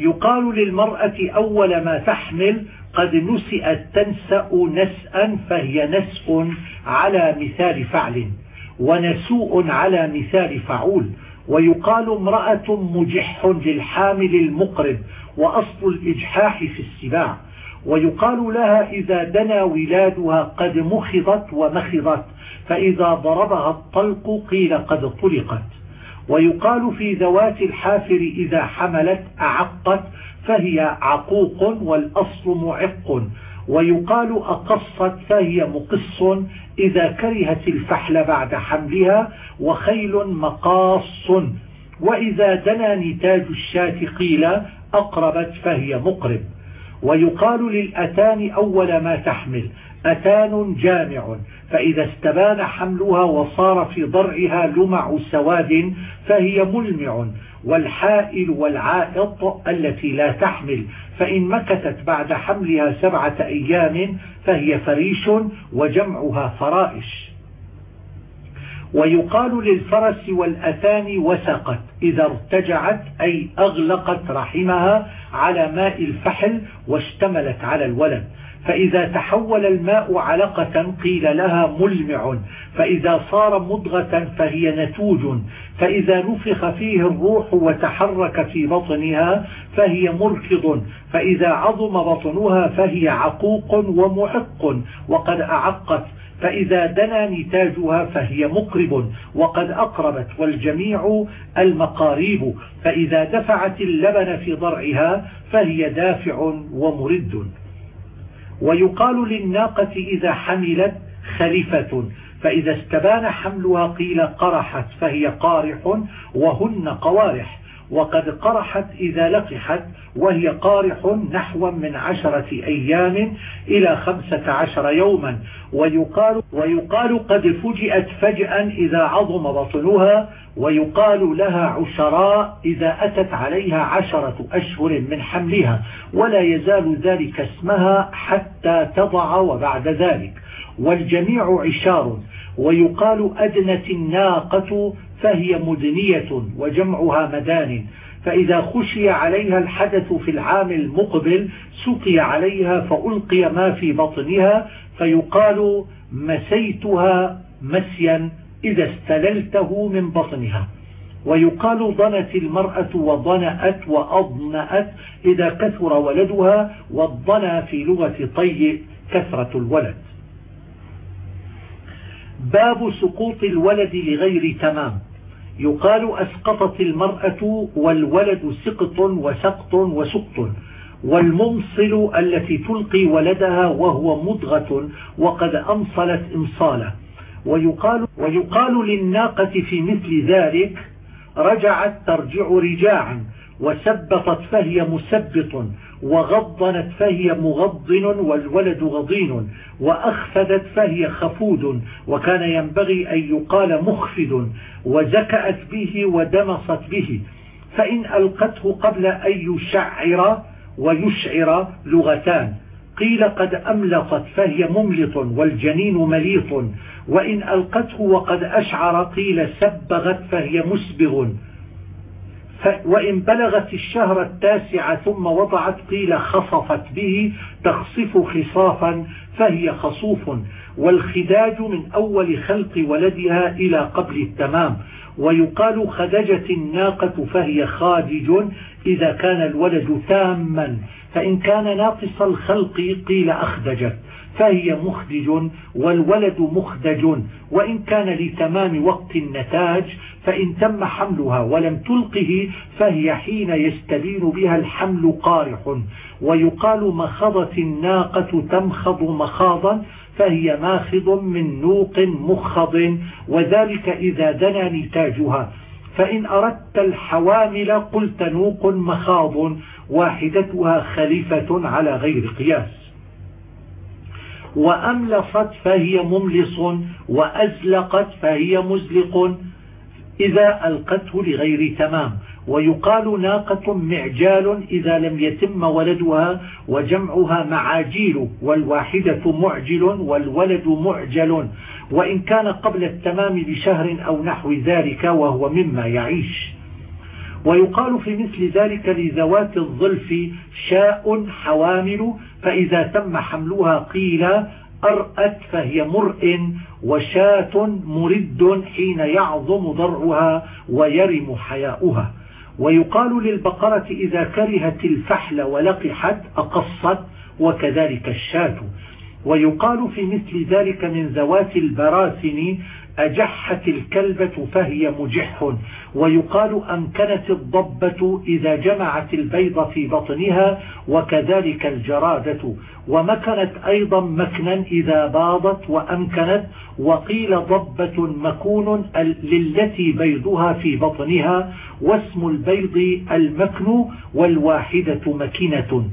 يقال للمرأة أول ما تحمل قد نسئت تنسأ نسأا فهي نسء على مثال فعل ونسوء على مثال فعول. ويقال امرأة مجح للحامل المقرب وأصل الإجحاح في السباع. ويقال لها إذا دنا ولادها قد مخضت ومخضت فإذا ضربها الطلق قيل قد طلقت. ويقال في ذوات الحافر إذا حملت أعقت فهي عقوق والأصل معق. ويقال أقصت فهي مقص إذا كرهت الفحل بعد حملها وخيل مقاص. وإذا دنا نتاج الشاة قيل أقربت فهي مقرب. ويقال للأتان أول ما تحمل أتان جامع. فإذا استبان حملها وصار في ضرعها لمع سواد فهي ملمع. والحائل والعائط التي لا تحمل فإن مكثت بعد حملها سبعة أيام فهي فريش وجمعها فرائش. ويقال للفرس والأثان وسقت إذا ارتجعت أي أغلقت رحمها على ماء الفحل واشتملت على الولد. فإذا تحول الماء علقة قيل لها ملمع فإذا صار مضغة فهي نتوج فإذا نفخ فيه الروح وتحرك في بطنها فهي مركض فإذا عظم بطنها فهي عقوق ومعق وقد أعقت فإذا دنا نتاجها فهي مقرب وقد أقربت والجميع المقاريب. فإذا دفعت اللبن في ضرعها فهي دافع ومرد. ويقال للناقة إذا حملت خلفة فإذا استبان حملها قيل قرحت فهي قارح وهن قوارح. وقد قرحت إذا لقحت وهي قارح نحو من عشرة أيام إلى خمسة عشر يوما. ويقال, ويقال قد فجئت فجأة إذا عظم بطنها ويقال لها عشراء إذا أتت عليها عشرة أشهر من حملها. ولا يزال ذلك اسمها حتى تضع وبعد ذلك. والجميع عشار. ويقال أدنت الناقة فهي مدنية وجمعها مدان. فإذا خشي عليها الحدث في العام المقبل سقي عليها فألقي ما في بطنها فيقال مسيتها مسيا إذا استللته من بطنها. ويقال ضنت المرأة وضنأت وأضنأت إذا كثر ولدها والضنى في لغة طي كثرة الولد. باب سقوط الولد لغير تمام. يقال أسقطت المرأة والولد سقط وسقط وسقط والمنصل التي تلقي ولدها وهو مضغة وقد أنصلت إنصاله ويقال, ويقال للناقة في مثل ذلك رجعت ترجع رجاعا وسبطت فهي مسبط وغضنت فهي مغضن والولد غضين وأخفدت فهي خفود وكان ينبغي أن يقال مخفد وزكأت به ودمصت به. فإن ألقته قبل أن يشعر ويشعر لغتان. قيل قد أملطت فهي مملط والجنين مليط. وإن ألقته وقد أشعر قيل سبغت فهي مسبغ. وإن بلغت الشهر التاسع ثم وضعت قيل خصفت به تخصف خصافا فهي خصوف. والخداج من أول خلق ولدها إلى قبل التمام. ويقال خدجت الناقة فهي خادج إذا كان الولد تاما. فإن كان ناقص الخلق قيل أخدجت فهي مخدج والولد مخدج. وإن كان لتمام وقت النتاج فإن تم حملها ولم تلقه فهي حين يستبين بها الحمل قارح. ويقال مخضت الناقة تمخض مخاضا فهي ماخض من نوق مخض. وذلك إذا دنا نتاجها. فإن أردت الحوامل قلت نوق مخاض. واحدتها خليفة على غير قياس. وأملصت فهي مملص. وأزلقت فهي مزلق. إذا ألقته لغير تمام. ويقال ناقة معجال إذا لم يتم ولدها وجمعها معاجيل والواحدة معجل والولد معجل. وإن كان قبل التمام بشهر أو نحو ذلك وهو مما يعيش. ويقال في مثل ذلك لذوات الظلف شاء حوامل فإذا تم حملها قيل أرأت فهي مرء وشاة مرد حين يعظم ضرعها ويرم حياؤها. ويقال للبقرة إذا كرهت الفحل ولقحت أقصت وكذلك الشاة. ويقال في مثل ذلك من ذوات البراثن أجحت الكلبة فهي مجح ويقال أمكنت الضبة إذا جمعت البيض في بطنها وكذلك الجرادة. ومكنت أيضا مكنا إذا باضت وأمكنت وقيل ضبة مكون للتي بيضها في بطنها واسم البيض المكن والواحدة مكنة.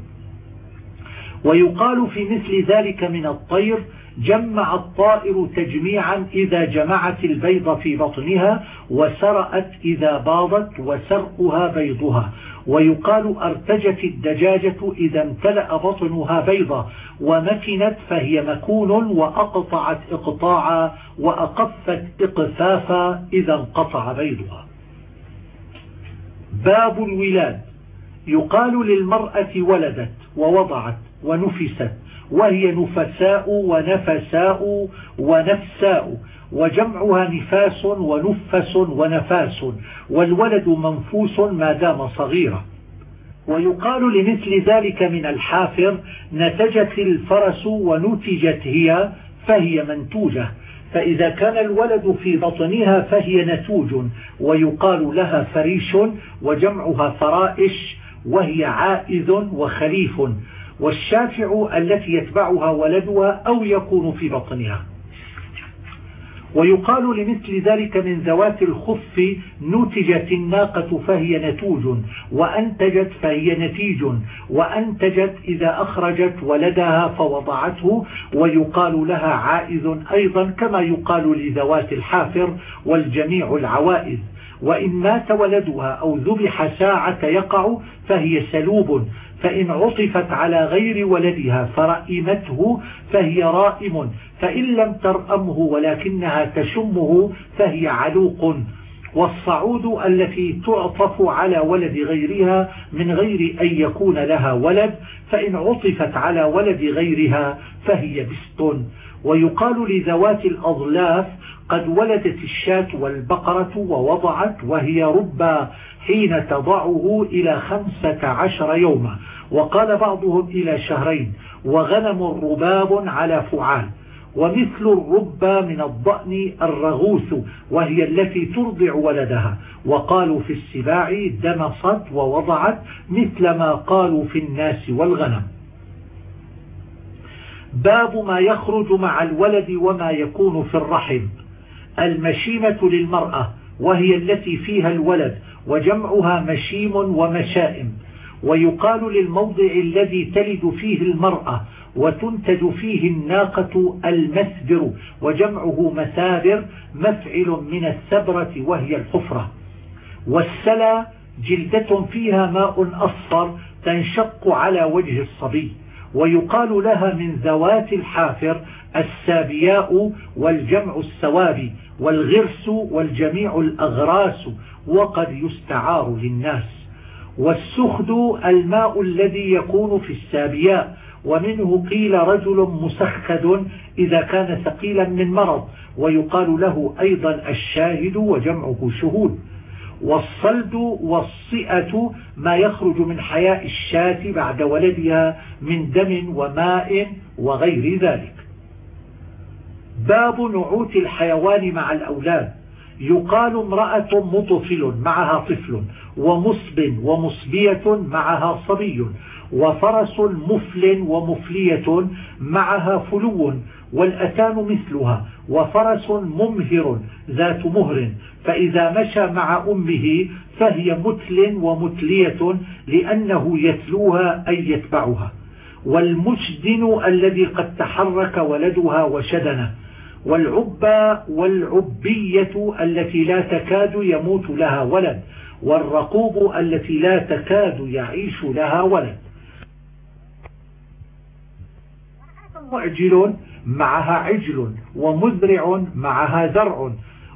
ويقال في مثل ذلك من الطير جمع الطائر تجميعا إذا جمعت البيض في بطنها وسرأت إذا باضت وسرأها بيضها. ويقال أرتجت الدجاجة إذا امتلأ بطنها بيضا ومكنت فهي مكون وأقطعت إقطاعا وأقفت إقفافا إذا انقطع بيضها. باب الولاد. يقال للمرأة ولدت ووضعت ونفست وهي نفساء ونفساء ونفساء وجمعها نفاس ونفس ونفاس والولد منفوس ما دام صغيرا. ويقال لمثل ذلك من الحافر نتجت الفرس ونتجت هي فهي منتوجة. فإذا كان الولد في بطنها فهي نتوج ويقال لها فريش وجمعها فرائش وهي عائذ وخليف والشافع التي يتبعها ولدها أو يكون في بطنها. ويقال لمثل ذلك من ذوات الخف نتجت الناقة فهي نتوج وأنتجت فهي نتيج وأنتجت إذا أخرجت ولدها فوضعته ويقال لها عائذ أيضا كما يقال لذوات الحافر والجميع العوائذ وإن مات ولدها أو ذبح ساعة يقع فهي سلوب فإن عطفت على غير ولدها فرئمته فهي رائم فإن لم ترأمه ولكنها تشمه فهي علوق. والصعود التي تعطف على ولد غيرها من غير أن يكون لها ولد فإن عطفت على ولد غيرها فهي بست. ويقال لذوات الأضلاف قد ولدت الشاة والبقرة ووضعت وهي ربا حين تضعه إلى خمسة عشر يوما. وقال بعضهم إلى شهرين وغنم رباب على فعال. ومثل الربا من الضأن الرغوث وهي التي ترضع ولدها. وقالوا في السباع دمصت ووضعت مثل ما قالوا في الناس والغنم. باب ما يخرج مع الولد وما يكون في الرحم. المشيمة للمرأة وهي التي فيها الولد وجمعها مشيم ومشائم. ويقال للموضع الذي تلد فيه المرأة وتنتج فيه الناقة المسبر وجمعه مسابر مفعل من السبرة وهي الحفرة. والسلا جلدة فيها ماء أصفر تنشق على وجه الصبي ويقال لها من ذوات الحافر السابياء والجمع السوابي والغرس والجميع الأغراس وقد يستعار للناس. والسخد الماء الذي يكون في السابياء ومنه قيل رجل مسخد إذا كان ثقيلا من مرض ويقال له أيضا الشاهد وجمعه شهود. والصلد والصئة ما يخرج من حياء الشاة بعد ولدها من دم وماء وغير ذلك. باب نعوت الحيوان مع الأولاد. يقال امرأة مطفل معها طفل ومصب ومصبية معها صبي. وفرس مفل ومفلية معها فلو والأتان مثلها وفرس ممهر ذات مهر فإذا مشى مع أمه فهي متل ومتلية لأنه يتلوها أي يتبعها. والمجدن الذي قد تحرك ولدها وشدنه والعبى والعبية التي لا تكاد يموت لها ولد والرقوب التي لا تكاد يعيش لها ولد. معجل معها عجل ومزرع معها زرع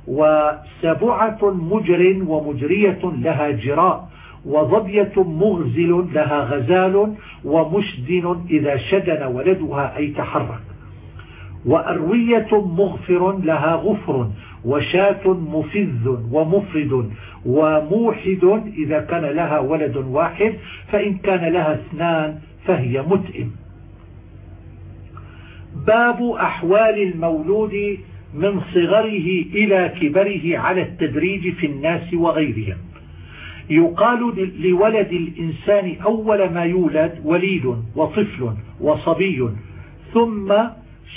وسبعة مجر ومجرية لها جراء وظبية مغزل لها غزال ومشدن إذا شدن ولدها أي تحرك وأروية مغفر لها غفر وشاة مفز ومفرد وموحد إذا كان لها ولد واحد فإن كان لها اثنان فهي متئم. باب أحوال المولود من صغره إلى كبره على التدريج في الناس وغيرهم. يقال لولد الإنسان أول ما يولد وليد وطفل وصبي ثم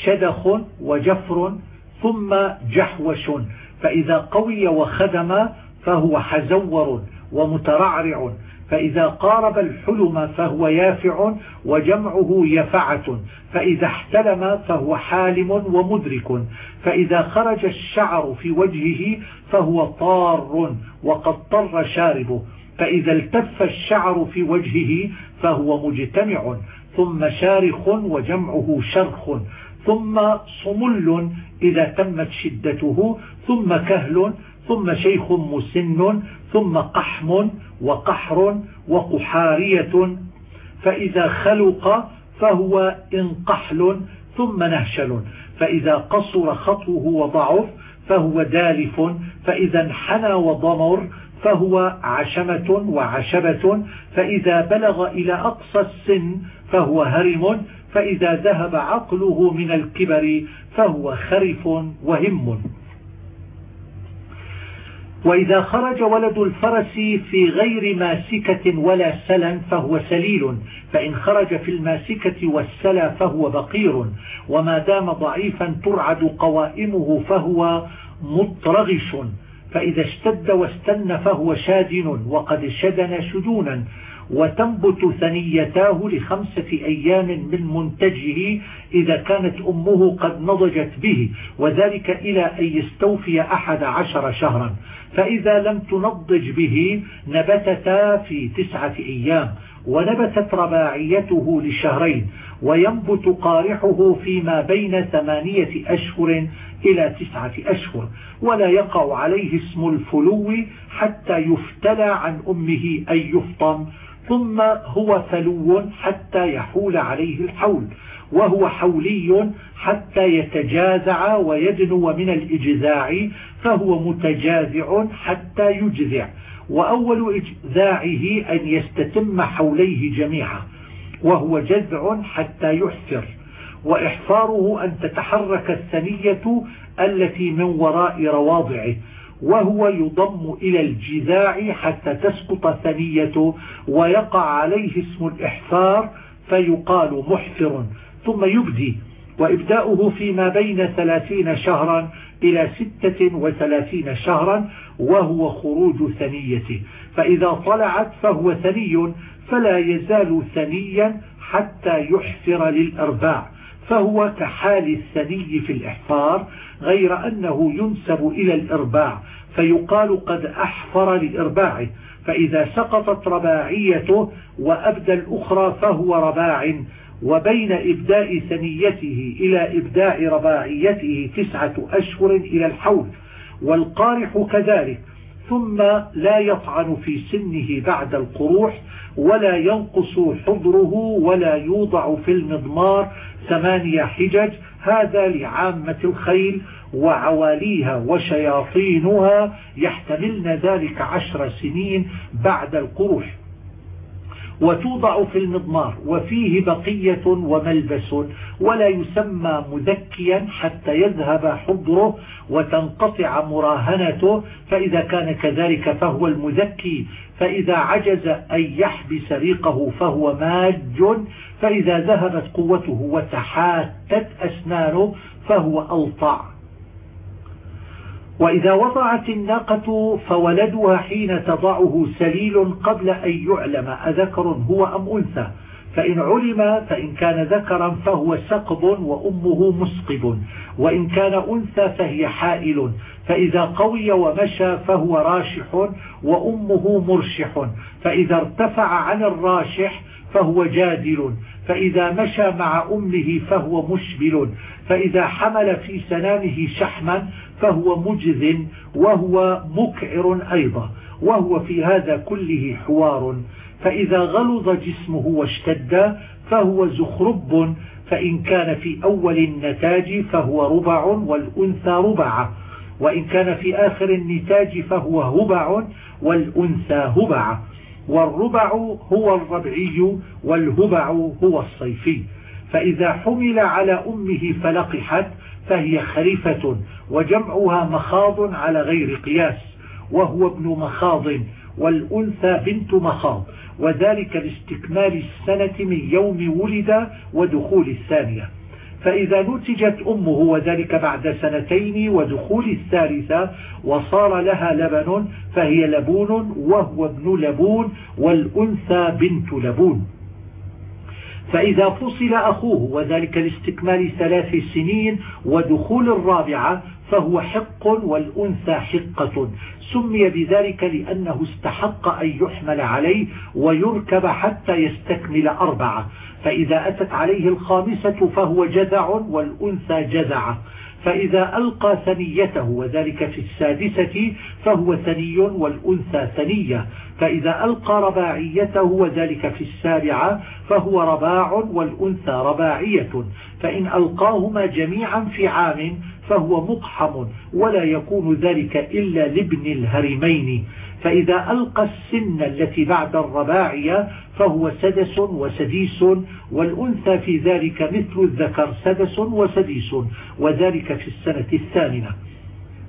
شدخ وجفر ثم جحوش. فإذا قوي وخدم فهو حزور ومترعرع. فإذا قارب الحلم فهو يافع وجمعه يفعة فإذا احتلم فهو حالم ومدرك فإذا خرج الشعر في وجهه فهو طار وقد طر شاربه فإذا التف الشعر في وجهه فهو مجتمع ثم شارخ وجمعه شرخ ثم صمل إذا تمت شدته ثم كهل ثم شيخ مسن ثم قحم وقحر وقحارية. فإذا خلق فهو انقحل ثم نهشل. فإذا قصر خطوه وضعف فهو دالف. فإذا انحنى وضمر فهو عشمة وعشبة. فإذا بلغ إلى أقصى السن فهو هرم. فإذا ذهب عقله من الكبر فهو خرف وهم. وإذا خرج ولد الفرس في غير ماسكة ولا سلا فهو سليل فإن خرج في الماسكة والسلا فهو بقير وما دام ضعيفا ترعد قوائمه فهو مطرغش فإذا اشتد واستن فهو شادن وقد شدن شدونا وتنبت ثنيتاه لخمسة أيام من منتجه إذا كانت أمه قد نضجت به وذلك إلى أن يستوفي أحد عشر شهرا. فإذا لم تنضج به نبتتا في تسعة أيام ونبتت رباعيته لشهرين وينبت قارحه فيما بين ثمانية أشهر إلى تسعة أشهر ولا يقع عليه اسم الفلو حتى يفتلى عن أمه أي يفطم ثم هو فلو حتى يحول عليه الحول. وهو حولي حتى يتجازع ويدنو من الإجزاع فهو متجازع حتى يجزع. وأول إجزاعه أن يستتم حوليه جميعا وهو جزع حتى يحفر. وإحفاره أن تتحرك الثنية التي من وراء رواضعه وهو يضم إلى الجذاع حتى تسقط ثنيته ويقع عليه اسم الإحفار فيقال محفر. ثم يبدي وإبداؤه فيما بين ثلاثين شهرا إلى ستة وثلاثين شهرا وهو خروج ثنيته. فإذا طلعت فهو ثني فلا يزال ثنيا حتى يحفر للأرباع. فهو كحال الثني في الإحفار غير أنه ينسب إلى الإرباع فيقال قد أحفر لإرباعه فإذا سقطت رباعيته وأبدى الأخرى فهو رباع. وبين إبداء ثنيته إلى إبداء رباعيته تسعة أشهر إلى الحول والقارح كذلك ثم لا يطعن في سنه بعد القروح ولا ينقص حضره ولا يوضع في المضمار ثمانية حجج هذا لعامة الخيل وعواليها وشياطينها يحتملن ذلك عشر سنين بعد القروح. وتوضع في المضمار وفيه بقية وملبس ولا يسمى مذكيا حتى يذهب حضره وتنقطع مراهنته فإذا كان كذلك فهو المذكي فإذا عجز أن يحبس ريقه فهو ماج فإذا ذهبت قوته وتحاتت أسنانه فهو ألطع. وإذا وضعت الناقة فولدها حين تضعه سليل قبل أن يعلم أذكر هو أم أنثى. فإن علم فإن كان ذكرا فهو سقب وأمه مسقب. وإن كان أنثى فهي حائل. فإذا قوي ومشى فهو راشح وأمه مرشح. فإذا ارتفع عن الراشح فهو جادل. فإذا مشى مع أمه فهو مشبل. فإذا حمل في سنامه شحما فهو مجذ وهو مكعر أيضا وهو في هذا كله حوار. فإذا غلظ جسمه واشتد فهو زخرب فإن كان في أول النتاج فهو ربع والأنثى ربعة وإن كان في آخر النتاج فهو هبع والأنثى هبعة والربع هو الربعي والهبع هو الصيفي. فإذا حمل على أمه فلقحت فهي خريفة وجمعها مخاض على غير قياس وهو ابن مخاض والأنثى بنت مخاض وذلك لاستكمال السنة من يوم ولد ودخول الثانية. فإذا نتجت أمه وذلك بعد سنتين ودخول الثالثة وصار لها لبن فهي لبون وهو ابن لبون والأنثى بنت لبون. فإذا فصل أخوه وذلك لاستكمال ثلاث سنين ودخول الرابعة فهو حق والأنثى حقة. سمي بذلك لأنه استحق أن يحمل عليه ويركب حتى يستكمل أربعة. فإذا أتت عليه الخامسة فهو جذع والأنثى جذعة فإذا ألقى ثنيته وذلك في السادسة فهو ثني والأنثى ثنية. فإذا ألقى رباعيته وذلك في السابعة فهو رباع والأنثى رباعية. فإن ألقاهما جميعا في عام فهو مقحم ولا يكون ذلك إلا لابن الهرمين. فإذا ألقى السن التي بعد الرباعية فهو سدس وسديس والأنثى في ذلك مثل الذكر سدس وسديس وذلك في السنة الثامنة.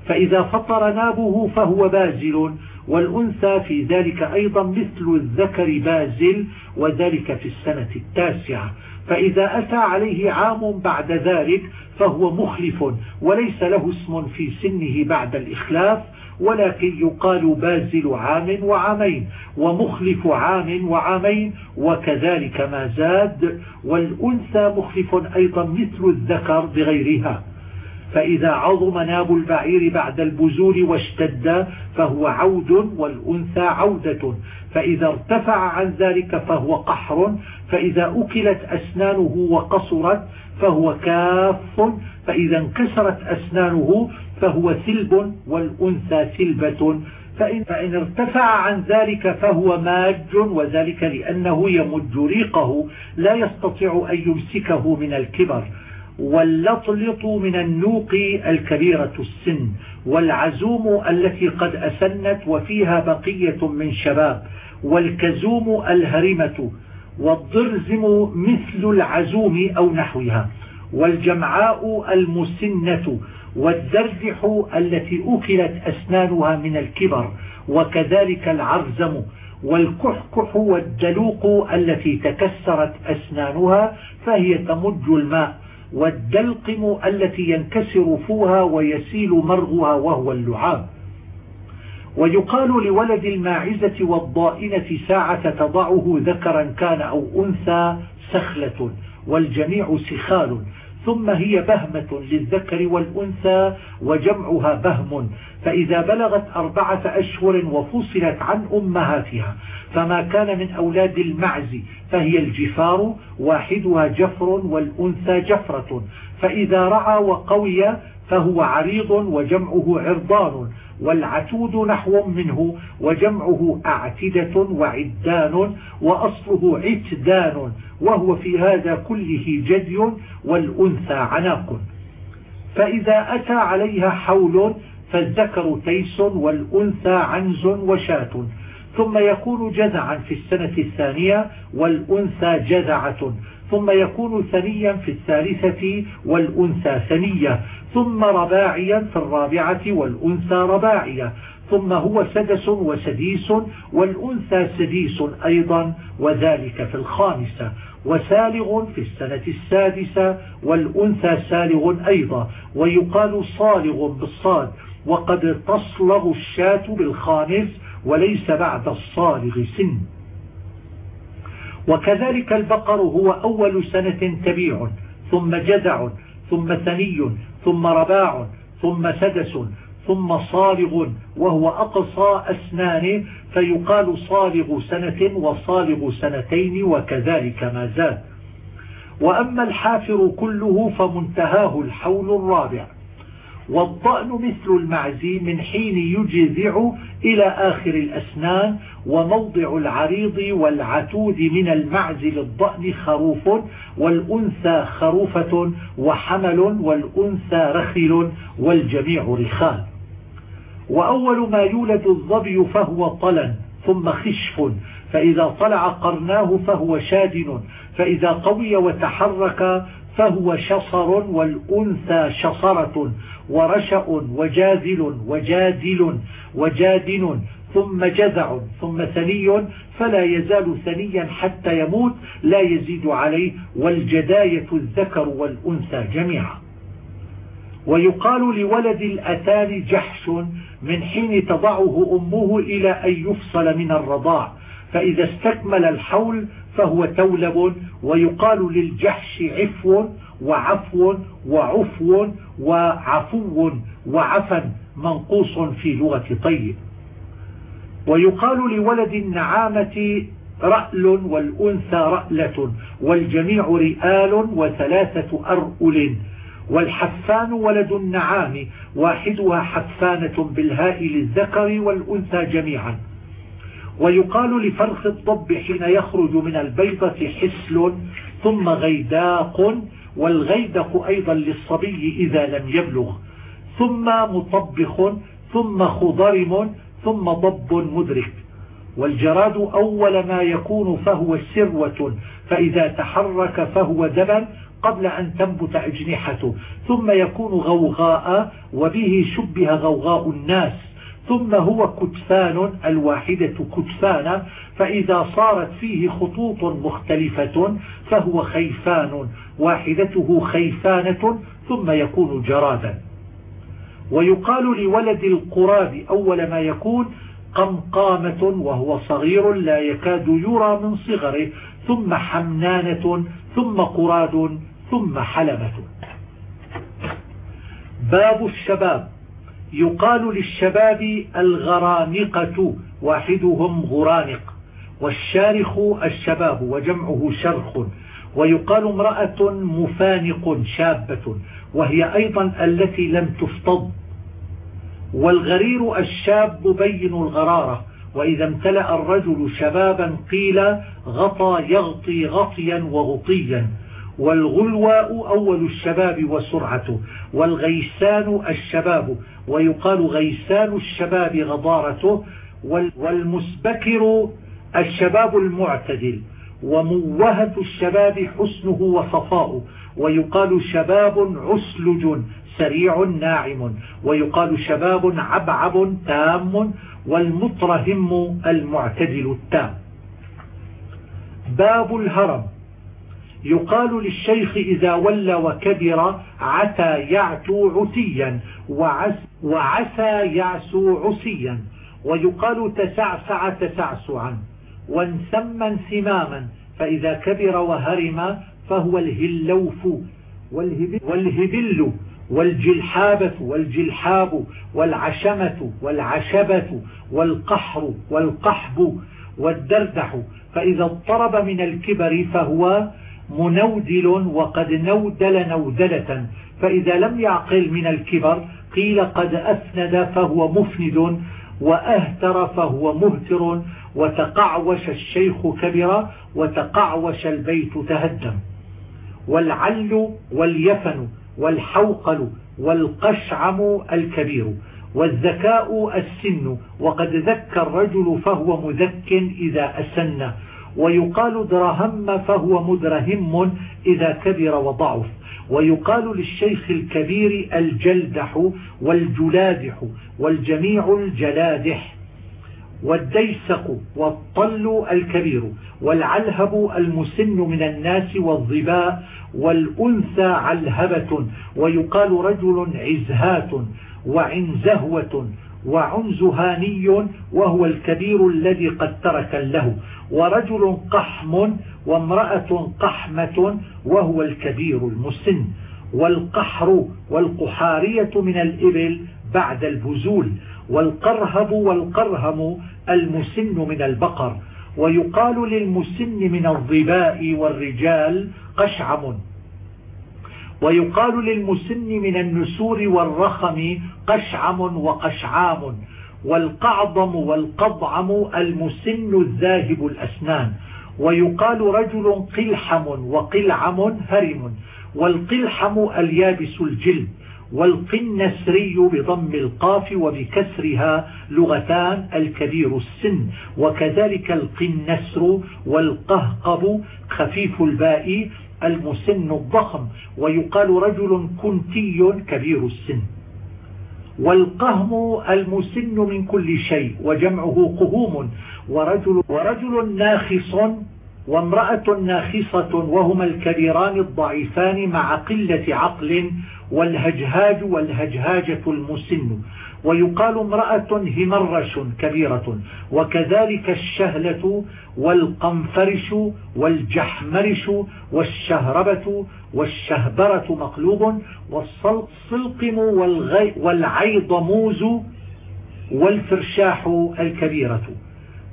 فإذا فطر نابه فهو بازل والأنثى في ذلك أيضا مثل الذكر بازل وذلك في السنة التاسعة. فإذا أتى عليه عام بعد ذلك فهو مخلف وليس له اسم في سنه بعد الإخلاف ولكن يقال بازل عام وعامين ومخلف عام وعامين وكذلك ما زاد والأنثى مخلف أيضا مثل الذكر بغيرها. فإذا عظم ناب البعير بعد البزول واشتد فهو عود والأنثى عودة. فإذا ارتفع عن ذلك فهو قحر فإذا أكلت أسنانه وقصرت فهو كاف فإذا انكسرت أسنانه فهو سلب والأنثى سلبة. فإن, فإن ارتفع عن ذلك فهو ماج وذلك لأنه يمج ريقه لا يستطيع أن يمسكه من الكبر. واللطلط من النوق الكبيرة السن والعزوم التي قد أسنت وفيها بقية من شباب والكزوم الهرمة والضرزم مثل العزوم أو نحوها والجمعاء المسنة والدردح التي أكلت أسنانها من الكبر وكذلك العرزم والكحكح والدلوق التي تكسرت أسنانها فهي تمج الماء والدلقم التي ينكسر فوها ويسيل مرغها وهو اللعاب. ويقال لولد الماعزة والضائنة ساعة تضعه ذكرا كان أو أنثى سخلة والجميع سخال. ثم هي بهمة للذكر والأنثى وجمعها بهم. فإذا بلغت أربعة أشهر وفصلت عن أمهاتها فما كان من أولاد المعز فهي الجفار واحدها جفر والأنثى جفرة. فإذا رعى وقوي فهو عريض وجمعه عرضان. والعتود نحو منه وجمعه أعتدة وعدان وأصله عتدان وهو في هذا كله جدي والأنثى عناق. فإذا أتى عليها حول فالذكر تيس والأنثى عنز وشاة. ثم يكون جذعا في السنة الثانية والأنثى جذعة ثم يكون ثنيا في الثالثة والأنثى ثنية ثم رباعيا في الرابعة والأنثى رباعية ثم هو سدس وسديس والأنثى سديس أيضا وذلك في الخامسة وسالغ في السنة السادسة والأنثى سالغ أيضا ويقال صالغ بالصاد وقد تصلغ الشاة بالخامس وليس بعد الصالغ سن. وكذلك البقر هو أول سنة تبيع ثم جذع ثم ثني ثم رباع ثم سدس ثم صالغ وهو أقصى أسنان فيقال صالغ سنة وصالغ سنتين وكذلك ما زاد. وأما الحافر كله فمنتهاه الحول الرابع. والضأن مثل المعزي من حين يجذع إلى آخر الأسنان وموضع العريض والعتود من المعز للضأن خروف والأنثى خروفة وحمل والأنثى رخل والجميع رخال وأول ما يولد الظبي فهو طلا ثم خشف فإذا طلع قرناه فهو شادن فإذا قوي وتحرك فهو شصر والأنثى شصرة ورشأ وجاذل وجادل وجادن ثم جذع ثم ثني فلا يزال ثنيا حتى يموت لا يزيد عليه والجداية الذكر والأنثى جميعا. ويقال لولد الأتان جحش من حين تضعه أمه إلى أن يفصل من الرضاع فإذا استكمل الحول فهو تولب ويقال للجحش عفو وعفو وعفو وعفو وعفا منقوص في لغة طيب. ويقال لولد النعامة رأل والأنثى رألة والجميع رئال وثلاثة أرؤل. والحفان ولد النعام واحدها حفانة بالهاء للذكر والأنثى جميعا. ويقال لفرخ الضب حين يخرج من البيضة حسل ثم غيداق والغيدق أيضا للصبي إذا لم يبلغ. ثم مطبخ ثم خضرم ثم ضب مدرك. والجراد أول ما يكون فهو سروة فإذا تحرك فهو دبا قبل أن تنبت أجنحته. ثم يكون غوغاء وبه شبه غوغاء الناس. ثم هو كتفان الواحدة كتفان فإذا صارت فيه خطوط مختلفة فهو خيفان واحدته خيفانة ثم يكون جرادا ويقال لولد القراب أول ما يكون قمقامة وهو صغير لا يكاد يرى من صغره ثم حمنانة ثم قراد ثم حلبة. باب الشباب. يقال للشباب الغرانقة واحدهم غرانق والشارخ الشباب وجمعه شرخ ويقال امرأة مفانق شابة وهي أيضا التي لم تفتض والغرير الشاب بين الغرارة وإذا امتلأ الرجل شبابا قيل غطى يغطي غطيا وغطيا. والغلواء أول الشباب وسرعته والغيسان الشباب ويقال غيسان الشباب غضارته والمسبكر الشباب المعتدل وموهة الشباب حسنه وصفاؤه ويقال شباب عسلج سريع ناعم ويقال شباب عبعب تام والمطرهم المعتدل التام. باب الهرم. يقال للشيخ إذا ولى وكبر عتى يعتو عتيا وعس وعسى يعسو عسيا ويقال تسعسع تسعسعا وانسم انسماما فإذا كبر وهرم فهو الهلوف والهبل والجلحابة والجلحاب والعشمة والعشبة والقحر والقحب والدردح فإذا اضطرب من الكبر فهو منودل وقد نودل نودلة فإذا لم يعقل من الكبر قيل قد أسند فهو مفند وأهتر فهو مهتر وتقعوش الشيخ كبر وتقعوش البيت تهدم. والعل واليفن والحوقل والقشعم الكبير والذكاء السن وقد ذك الرجل فهو مذك إذا أسن. ويقال درهم فهو مدرهم إذا كبر وضعف. ويقال للشيخ الكبير الجلدح والجلادح والجميع الجلادح والديسق والطل الكبير والعلهب المسن من الناس والظباء والأنثى علهبة. ويقال رجل عزهات وعنزهوة وعنزهاني وهو الكبير الذي قد ترك له. ورجل قحم وامرأة قحمة وهو الكبير المسن والقحر والقحارية من الإبل بعد البزول والقرهب والقرهم المسن من البقر ويقال للمسن من الظباء والرجال قشعم ويقال للمسن من النسور والرخم قشعم وقشعام. والقعضم والقضعم المسن الذاهب الأسنان. ويقال رجل قلحم وقلعم هرم والقلحم اليابس الجلد والقنسري بضم القاف وبكسرها لغتان الكبير السن. وكذلك القنسر والقهقب خفيف الباء المسن الضخم. ويقال رجل كنتي كبير السن. والقهم المسن من كل شيء وجمعه قهوم ورجل, ورجل ناخص وامرأة ناخصة وهما الكبيران الضعيفان مع قلة عقل والهجهاج والهجهاجة المسن. ويقال امرأة همرش كبيرة وكذلك الشهلة والقنفرش والجحمرش والشهربة والشهبرة مقلوب والصلقم والعيضموز والفرشاح الكبيرة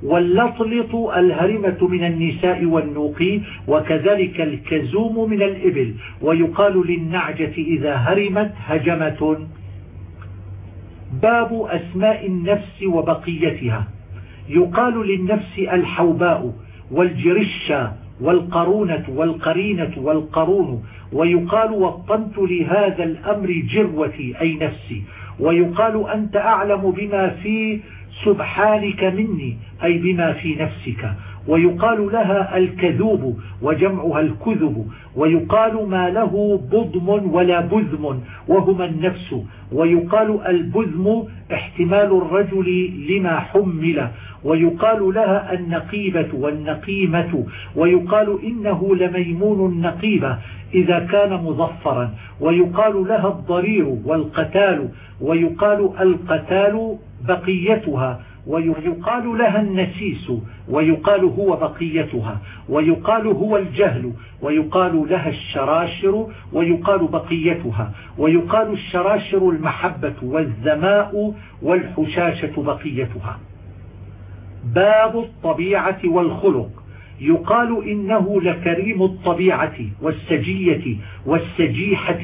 واللطلط الهرمة من النساء والنوق وكذلك الكزوم من الإبل ويقال للنعجة إذا هرمت هجمة. باب أسماء النفس وبقيتها. يقال للنفس الحوباء والجرشة والقرونة والقرينة والقرون ويقال وطنت لهذا الأمر جروتي أي نفسي. ويقال أنت أعلم بما في سبحانك مني أي بما في نفسك. ويقال لها الكذوب وجمعها الكذب ويقال ما له بضم ولا بذم وهما النفس. ويقال البذم احتمال الرجل لما حمل. ويقال لها النقيبة والنقيمة. ويقال إنه لميمون النقيبة إذا كان مظفرا. ويقال لها الضرير والقتال. ويقال القتال بقيتها. ويقال لها النسيس ويقال هو بقيتها ويقال هو الجهل ويقال لها الشراشر ويقال بقيتها ويقال الشراشر المحبة والزماء والحشاشة بقيتها. باب الطبيعة والخلق. يقال إنه لكريم الطبيعة والسجية والسجيحة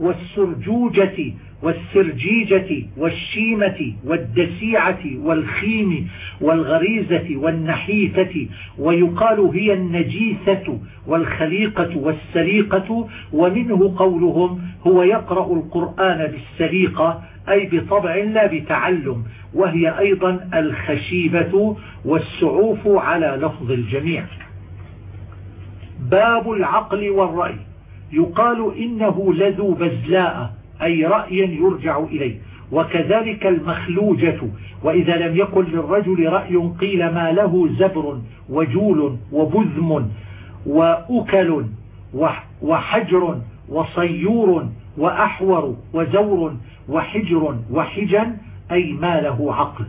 والسرجوجة والسرجيجة والشيمة والدسيعة والخيم والغريزة والنحيفة ويقال هي النجيسة والخليقة والسليقة ومنه قولهم هو يقرأ القرآن بالسليقة أي بطبع لا بتعلم وهي أيضا الخشيبة والسعوف على لفظ الجميع. باب العقل والرأي يقال إنه لذو بزلاء أي رأي يرجع إليه. وكذلك المخلوجة وإذا لم يكن للرجل رأي قيل ما له زبر وجول وبذم وأكل وحجر وصيور وأحور وزور وحجر وحجن أي ما له عقل.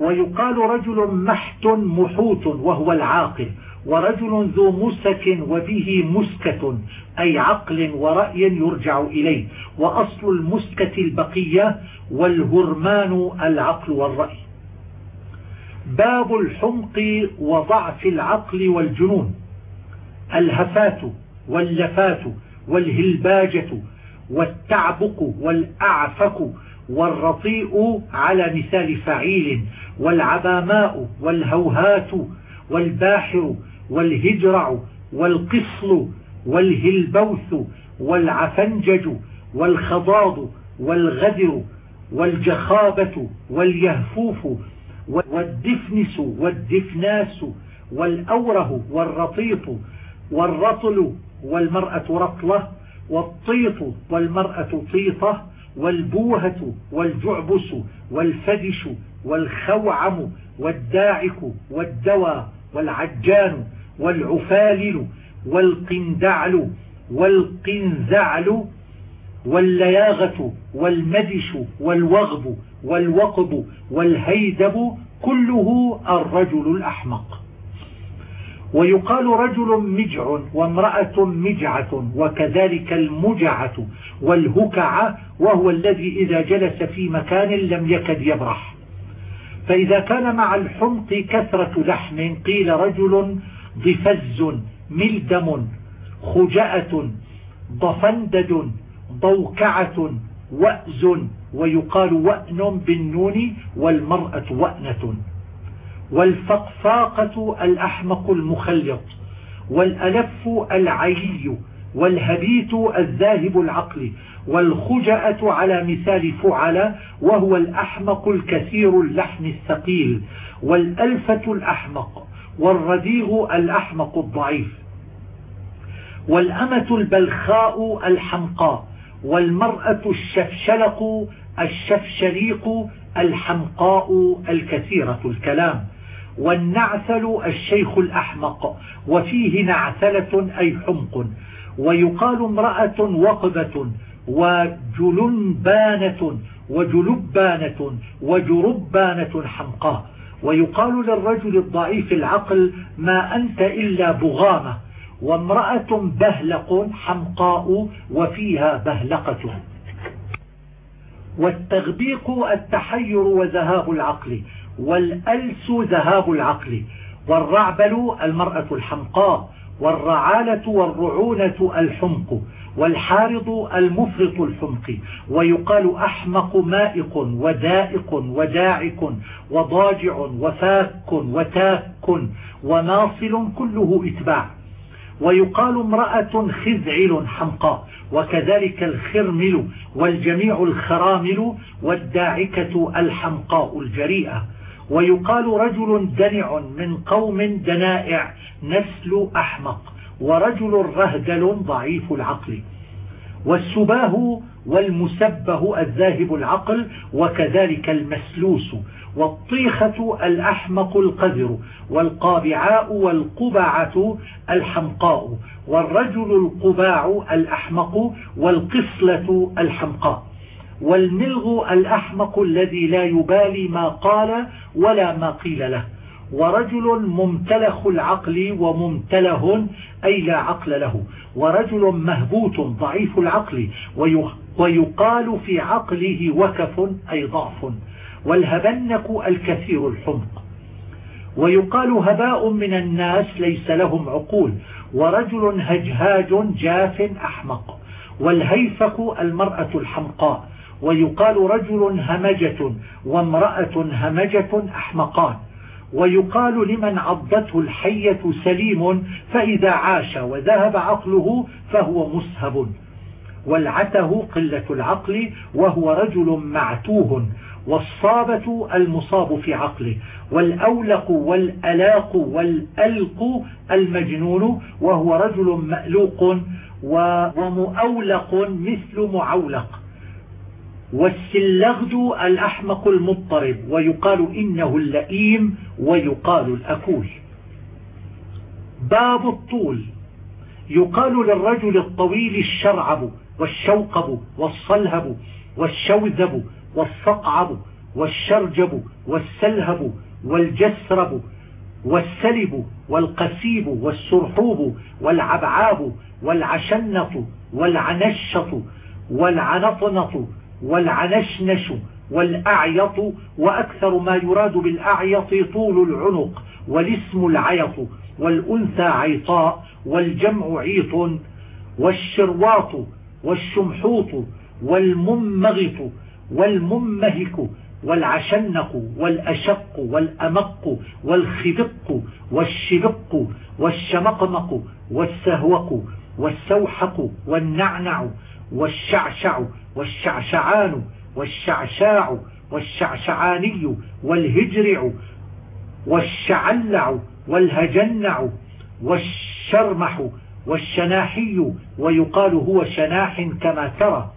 ويقال رجل محت محوت وهو العاقل. ورجل ذو مسك وبه مسكة أي عقل ورأي يرجع إليه. وأصل المسكة البقية والهرمان العقل والرأي. باب الحمق وضعف العقل والجنون. الهفات واللفات والهلباجة والتعبق والأعفك والرطيء على مثال فعيل والعباماء والهوهات والباحر والهجرع والقصل والهلبوث والعفنجج والخضاض والغدر والجخابة واليهفوف والدفنس والدفناس والأوره والرطيط والرطل والمرأة رطلة والطيط والمرأة طيطة والبوهة والجعبس والفدش والخوعم والداعك والدوى والعجان والعفالل والقندعل والقنزعل واللياغة والمدش والوغب والوقب والهيدب كله الرجل الأحمق. ويقال رجل مجع وامرأة مجعة وكذلك المجعة والهكعة وهو الذي إذا جلس في مكان لم يكد يبرح. فإذا كان مع الحمق كثرة لحم قيل رجل ضفز ملدم خجأة ضفندد ضوكعة وأز ويقال وأن بالنون والمرأة وأنة. والفقفاقة الأحمق المخلط والألف العيي والهبيت الذاهب العقل والخجأة على مثال فعل وهو الأحمق الكثير اللحم الثقيل والألفة الأحمق. والرديغ الأحمق الضعيف والأمة البلخاء الحمقاء والمرأة الشفشلق الشفشليق الحمقاء الكثيرة الكلام والنعثل الشيخ الأحمق وفيه نعثلة أي حمق ويقال امرأة وقبة وجلنبانة وجلبانة وجربانة حمقاء. ويقال للرجل الضعيف العقل ما أنت إلا بغامة وامرأة بهلق حمقاء وفيها بهلقة. والتغبيق التحير وذهاب العقل والألس ذهاب العقل. والرعبل المرأة الحمقاء والرعالة والرعونة الحمق. والحارض المفرط الحمق ويقال أحمق مائق ودائق وداعك وضاجع وفاك وتاك وناصل كله إتباع. ويقال امرأة خزعل حمقاء وكذلك الخرمل والجميع الخرامل والداعكة الحمقاء الجريئة. ويقال رجل دنع من قوم دنائع نسل أحمق. ورجل رهدل ضعيف العقل والسباه والمسبه الذاهب العقل وكذلك المسلوس والطيخة الأحمق القذر والقابعاء والقبعة الحمقاء والرجل القباع الأحمق والقصلة الحمقاء والملغ الأحمق الذي لا يبالي ما قال ولا ما قيل له. ورجل ممتلخ العقل وممتله أي لا عقل له. ورجل مهبوت ضعيف العقل ويقال في عقله وكف أي ضعف. والهبنك الكثير الحمق. ويقال هباء من الناس ليس لهم عقول. ورجل هجهاج جاف أحمق. والهيفك المرأة الحمقاء. ويقال رجل همجة وامرأة همجة أحمقان. ويقال لمن عضته الحية سليم فإذا عاش وذهب عقله فهو مسهب. والعته قلة العقل وهو رجل معتوه والصابة المصاب في عقله والأولق والألاق والألق المجنون وهو رجل مألوق ومؤولق مثل معولق. والسلغد الأحمق المضطرب ويقال إنه اللئيم ويقال الأكول. باب الطول. يقال للرجل الطويل الشرعب والشوقب والصلهب والشوذب والصقعب والشرجب والسلهب والجسرب والسلب والقسيب والسرحوب والعبعاب والعشنة والعنشة والعنطنة والعنشنش والأعيط وأكثر ما يراد بالأعيط طول العنق والاسم العيط والأنثى عيطاء والجمع عيط والشرواط والشمحوط والممغط والممهك والعشنق والأشق والأمق والخبق والشبق والشمقمق والسهوق والسوحق والنعنع والشعشع والشعشعان والشعشاع والشعشعاني والهجرع والشعلع والهجنع والشرمح والشناحي ويقال هو شناح كما ترى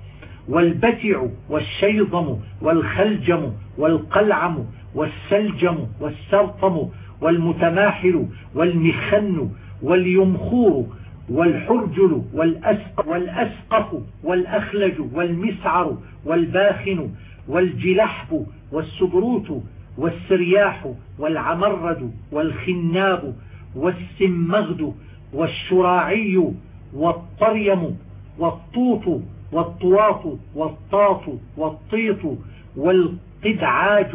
والبتع والشيضم والخلجم والقلعم والسلجم والسرطم والمتماحل والمخن واليمخور والحرجل والأسقف, والأسقف والأخلج والمسعر والباخن والجلحب والسبروت والسرياح والعمرد والخناب والسمغد والشراعي والطريم والطوط والطواط والطاط والطيط والقدعاج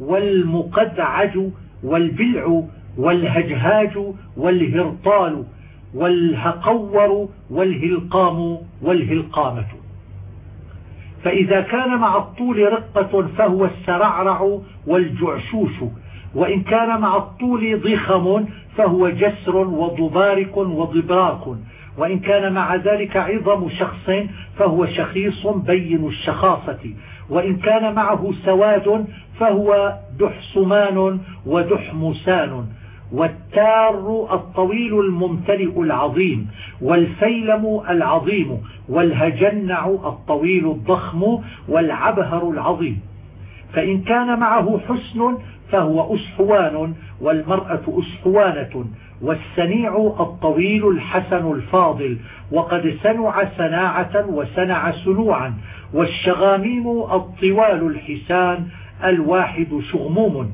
والمقدعج والبلع والهجهاج والهرطال والهقور والهلقام والهلقامة. فإذا كان مع الطول رقة فهو السرعرع والجعشوش وإن كان مع الطول ضخم فهو جسر وضبارك وضبراك وإن كان مع ذلك عظم شخص فهو شخيص بين الشخاصة وإن كان معه سواد فهو دحسمان ودحمسان. والتار الطويل الممتلئ العظيم والفيلم العظيم والهجنع الطويل الضخم والعبهر العظيم. فإن كان معه حسن فهو أسحوان والمرأة أسحوانة والسنيع الطويل الحسن الفاضل. وقد سنع سناعة وسنع سنوعا والشغاميم الطوال الحسان الواحد شغموم.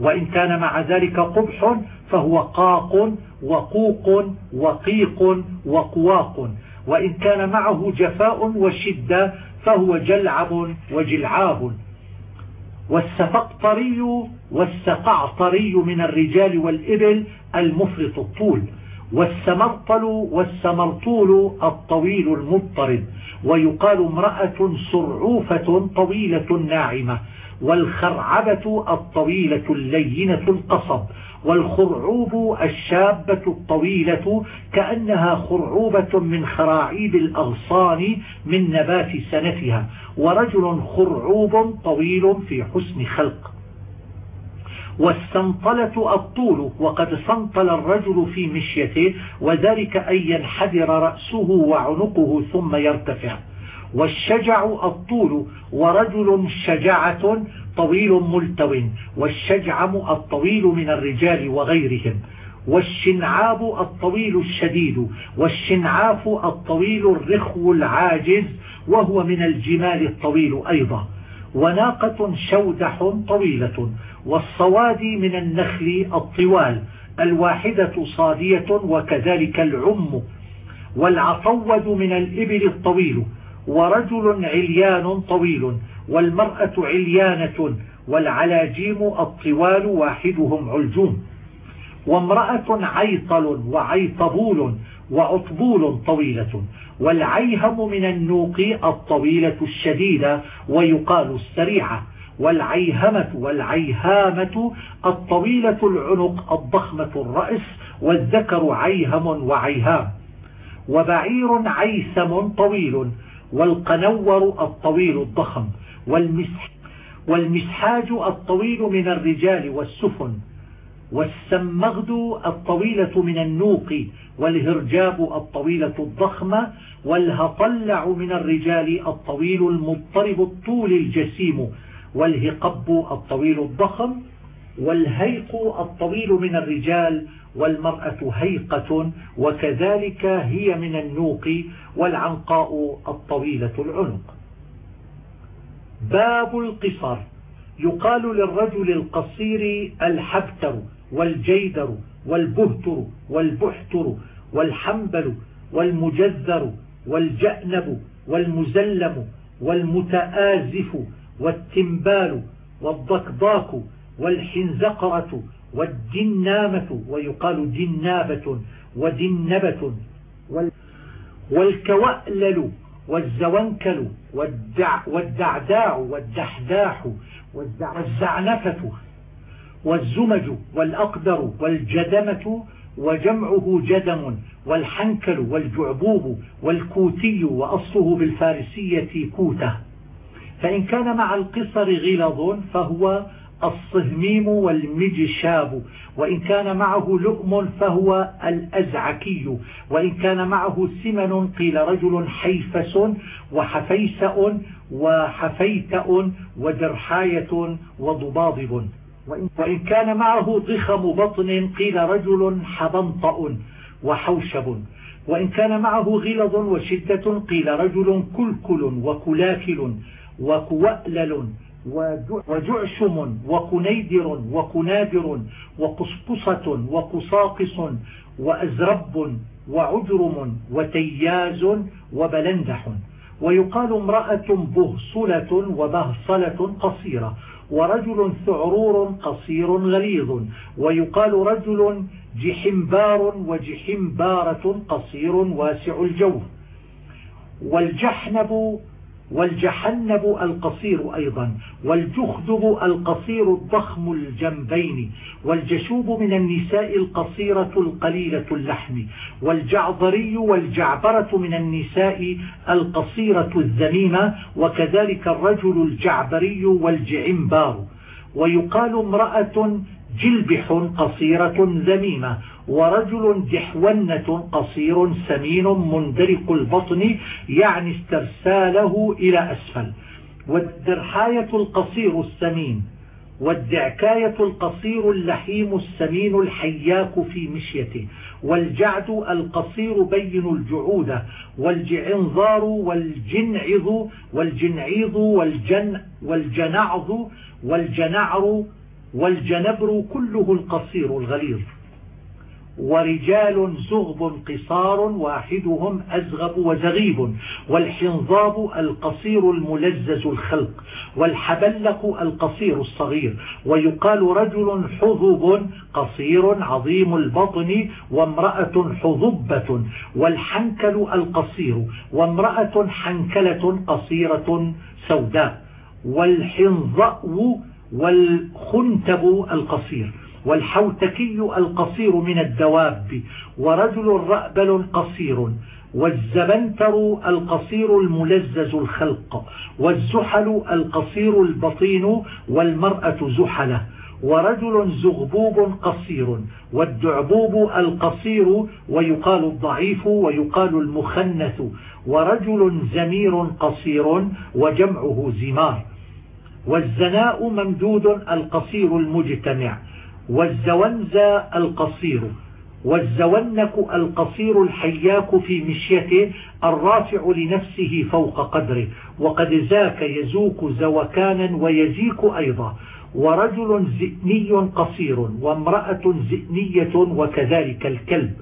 وإن كان مع ذلك قبح فهو قاق وقوق وقيق وقواق. وإن كان معه جفاء وشدة فهو جلعب وجلعاب. والسفقطري والسقعطري من الرجال والإبل المفرط الطول. والسمرطل والسمرطول الطويل المضطرد ويقال امرأة صرعوفة طويلة ناعمة. والخرعبة الطويلة اللينة القصب والخرعوب الشابة الطويلة كأنها خرعوبة من خراعيب الأغصان من نبات سنتها ورجل خرعوب طويل في حسن خلق. والسنطلة الطول وقد سنطل الرجل في مشيته وذلك أن ينحدر رأسه وعنقه ثم يرتفع. والشجع الطول ورجل شجعة طويل ملتو والشجعم الطويل من الرجال وغيرهم والشنعاب الطويل الشديد والشنعاف الطويل الرخو العاجز وهو من الجمال الطويل أيضا وناقة شودح طويلة والصوادي من النخل الطوال الواحدة صادية وكذلك العم والعطود من الإبل الطويل ورجل عليان طويل والمرأة عليانة والعلاجيم الطوال واحدهم علجوم وامرأة عيطل وعيطبول وعطبول طويلة والعيهم من النوق الطويلة الشديدة ويقال السريعة والعيهمة والعيهامة الطويلة العنق الضخمة الرأس والذكر عيهم وعيهام وبعير عيثم طويل والقنور الطويل الضخم والمسحاج الطويل من الرجال والسفن والسمغد الطويلة من النوق والهرجاب الطويلة الضخمة والهطلع من الرجال الطويل المضطرب الطول الجسيم والهقب الطويل الضخم والهيق الطويل من الرجال والمرأة هيقة وكذلك هي من النوق والعنقاء الطويلة العنق. باب القصر. يقال للرجل القصير الحبتر والجيدر والبهتر والبحتر والحنبل والمجذر والجأنب والمزلم والمتآزف والتنبال والضكضاك والحنزقرة والدنامة ويقال دنابة ودنبة والكوألل والزونكل والدع والدعداع والدحداح والزعنفة والزمج والأقدر والجدمة وجمعه جدم والحنكل والجعبوب والكوتي وأصله بالفارسية كوتة. فإن كان مع القصر غلظ فهو الصهميم والمجشاب. وإن كان معه لؤم فهو الأزعكي. وإن كان معه سمن قيل رجل حيفس وحفيسأ وحفيتأ ودرحاية وضباضب. وإن كان معه ضخم بطن قيل رجل حبنطأ وحوشب. وإن كان معه غلظ وشدة قيل رجل كلكل وكلاكل وكوألل. وجعشم وكنيدر وكنادر وقصقصة وقصاقص وأزرب وعجرم وتياز وبلندح. ويقال امرأة بهصلة وبهصلة قصيرة ورجل ثعرور قصير غليظ. ويقال رجل جحمبار وجحمبارة قصير واسع الجوف والجحنب والجحنب القصير أيضا والجخدب القصير الضخم الجنبين والجشوب من النساء القصيرة القليلة اللحم والجعضري والجعبرة من النساء القصيرة الذميمة وكذلك الرجل الجعبري والجعنبار ويقال امرأة جلبح قصيرة ذميمة ورجل جحونة قصير سمين مندرق البطن يعني استرساله إلى أسفل. والدرحاية القصير السمين والدعكاية القصير اللحيم السمين الحياك في مشيته والجعد القصير بين الجعودة والجعنظار والجنعظ والجنعيظ والجن والجنعظ والجنعر والجنبر كله القصير الغليظ. ورجال زغب قصار واحدهم أزغب وزغيب والحنظاب القصير الملزز الخلق والحبلق القصير الصغير ويقال رجل حظب قصير عظيم البطن وامرأة حظبة والحنكل القصير وامرأة حنكلة قصيرة سوداء والحنظأ والخنتب القصير. والحوتكي القصير من الدواب ورجل رأبل قصير والزبنتر القصير الملزز الخلق والزحل القصير البطين والمرأة زحلة ورجل زغبوب قصير والدعبوب القصير ويقال الضعيف ويقال المخنث ورجل زمير قصير وجمعه زمار والزناء ممدود القصير المجتمع والزونزى القصير والزونك القصير الحياك في مشيته الرافع لنفسه فوق قدره وقد زاك يزوك زوكانا ويزيك أيضا ورجل زئني قصير وامرأة زئنية وكذلك الكلب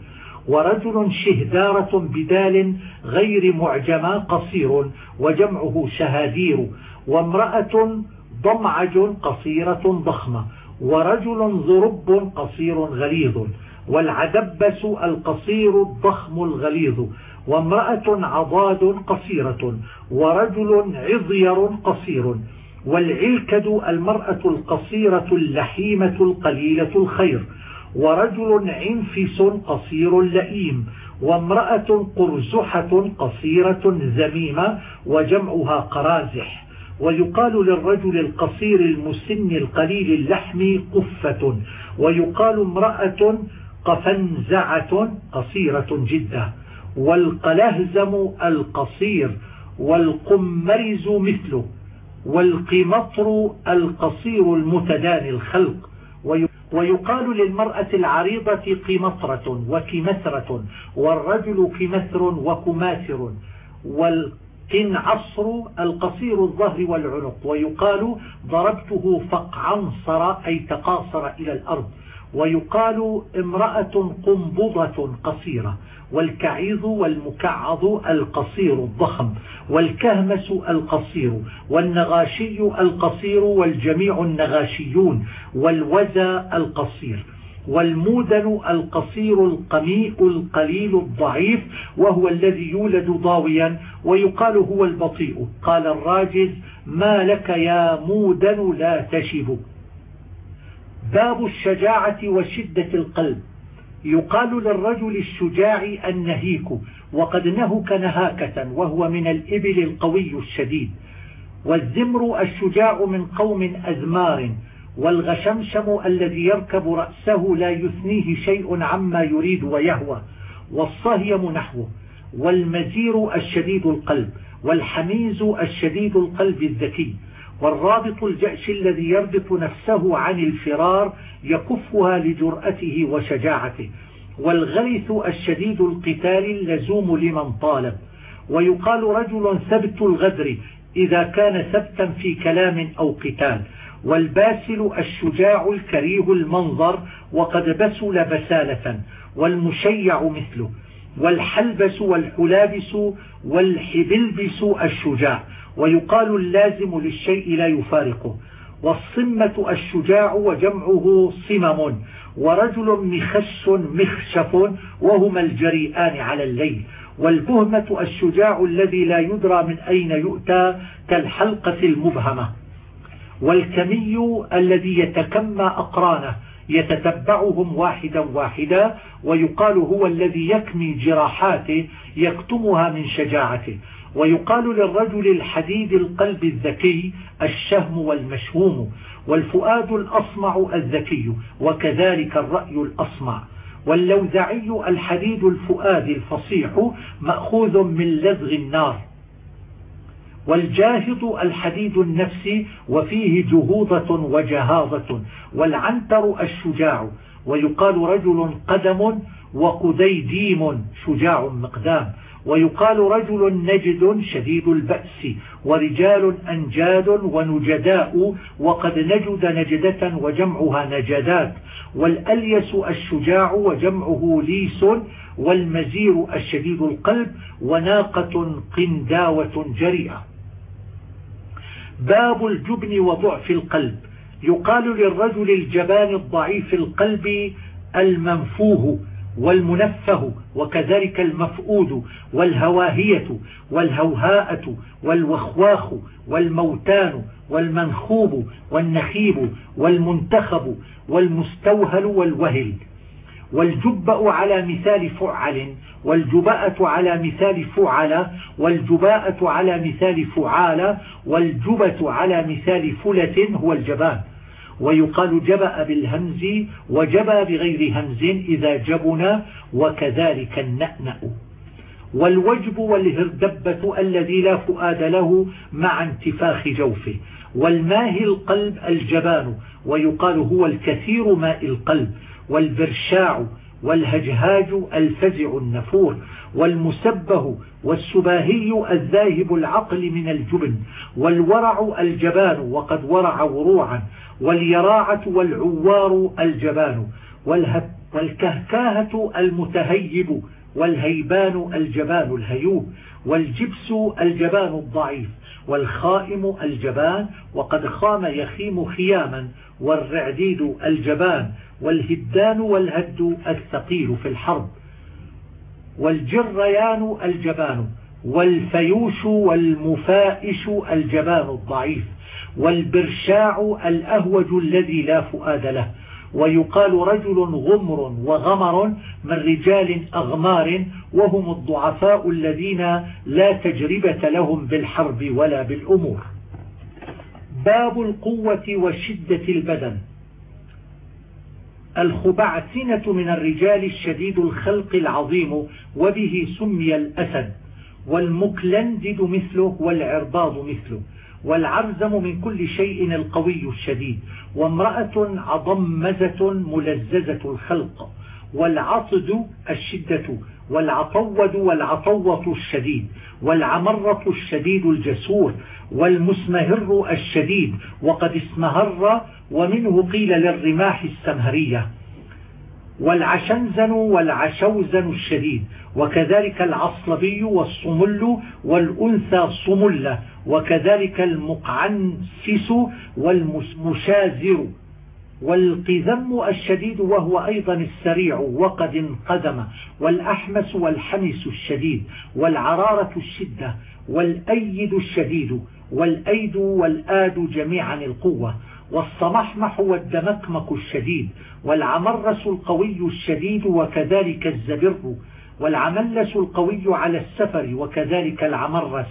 ورجل شهدارة بدال غير معجمة قصير وجمعه شهادير وامرأة ضمعج قصيرة ضخمة ورجل ضرب قصير غليظ والعدبس القصير الضخم الغليظ وامرأة عضاد قصيرة ورجل عضير قصير والعلكد المرأة القصيرة اللحيمة القليلة الخير ورجل عنفس قصير لئيم وامرأة قرزحة قصيرة زميمة وجمعها قرازح. ويقال للرجل القصير المسن القليل اللحم قفة ويقال امرأة قفنزعة قصيرة جدا والقلهزم القصير والقمرز مثله والقمطر القصير المتداني الخلق ويقال للمرأة العريضة قمطرة وكمثرة والرجل كمثر وكماثر والقنعصر القصير الظهر والعنق ويقال ضربته فقعنصر أي تقاصر إلى الأرض ويقال امرأة قنبضة قصيرة والكعيض والمكعض القصير الضخم والكهمس القصير والنغاشي القصير والجميع النغاشيون والوزى القصير. والمودن القصير القميء القليل الضعيف وهو الذي يولد ضاويا ويقال هو البطيء. قال الراجز ما لك يا مودن لا تشب. باب الشجاعة وشدة القلب. يقال للرجل الشجاع النهيك وقد نهك نهاكة وهو من الإبل القوي الشديد. والزمر الشجاع من قوم أزمار. والغشمشم الذي يركب رأسه لا يثنيه شيء عما يريد ويهوى والصهيم نحوه والمزير الشديد القلب والحميز الشديد القلب الذكي والرابط الجأش الذي يربط نفسه عن الفرار يكفها لجرأته وشجاعته والغلث الشديد القتال اللزوم لمن طالب ويقال رجل ثبت الغدر إذا كان ثبتا في كلام أو قتال. والباسل الشجاع الكريه المنظر وقد بسل بسالة والمشيع مثله والحلبس والحلابس والحبلبس الشجاع ويقال اللازم للشيء لا يفارقه والصمة الشجاع وجمعه صمم ورجل مخش مخشف وهما الجريئان على الليل والبهمة الشجاع الذي لا يدرى من أين يؤتى كالحلقة المبهمة. والكمي الذي يتكمى أقرانه يتتبعهم واحدا واحدا ويقال هو الذي يكمي جراحاته يكتمها من شجاعته. ويقال للرجل الحديد القلب الذكي الشهم والمشهوم والفؤاد الأصمع الذكي وكذلك الرأي الأصمع. واللوذعي الحديد الفؤاد الفصيح مأخوذ من لذغ النار. والجاهض الحديد النفسي وفيه جهوضة وجهاضة والعنتر الشجاع ويقال رجل قدم وقديديم شجاع مقدام. ويقال رجل نجد شديد البأس ورجال أنجاد ونجداء وقد نجد نجدة وجمعها نجدات والأليس الشجاع وجمعه ليس والمزير الشديد القلب وناقة قنداوة جريئة. باب الجبن وضعف القلب. يقال للرجل الجبان الضعيف القلب المنفوه والمنفه وكذلك المفؤود والهواهية والهوهاءة والوخواخ والموتان والمنخوب والنخيب والمنتخب والمستوهل والوهل. والجبأ على مثال فعل والجباءة على مثال فعل والجباءة على مثال فعال والجبة على مثال فلة هو الجبان. ويقال جبأ بالهمز وجبأ بغير همز إذا جبنا وكذلك النأنأ. والوجب والهردبة الذي لا فؤاد له مع انتفاخ جوفه. والماهي القلب الجبان ويقال هو الكثير ماء القلب. والبرشاع والهجهاج الفزع النفور. والمسبه والسباهي الذاهب العقل من الجبن. والورع الجبان وقد ورع وروعا. واليراعة والعوار الجبان والكهكاهة المتهيب والهيبان الجبان الهيوب والجبس الجبان الضعيف والخائم الجبان وقد خام يخيم خياما والرعديد الجبان والهدان والهد الثقيل في الحرب والجريان الجبان والفيوش والمفائش الجبان الضعيف. والبرشاع الأهوج الذي لا فؤاد له. ويقال رجل غمر وغمر من رجال أغمار وهم الضعفاء الذين لا تجربة لهم بالحرب ولا بالأمور. باب القوة وشدة البدن. الخبعثنة من الرجال الشديد الخلق العظيم وبه سمي الأسد والمكلندد مثله والعرباض مثله. والعرزم من كل شيء القوي الشديد وامرأة عضمزة ملززة الخلق والعطد الشدة والعطود والعطوة الشديد والعمرة الشديد الجسور والمسمهر الشديد وقد اسمهر ومنه قيل للرماح السمهرية. والعشنزن والعشوزن الشديد وكذلك العصلبي والصمل والأنثى صملة وكذلك المقعنسس والمشازر. والقذم الشديد وهو أيضا السريع وقد انقدم والأحمس والحمس الشديد والعرارة الشدة والأيد الشديد والأيد والآد جميعا القوة. والصمحمح والدمكمك الشديد والعمرس القوي الشديد وكذلك الزبر والعملس القوي على السفر وكذلك العمرس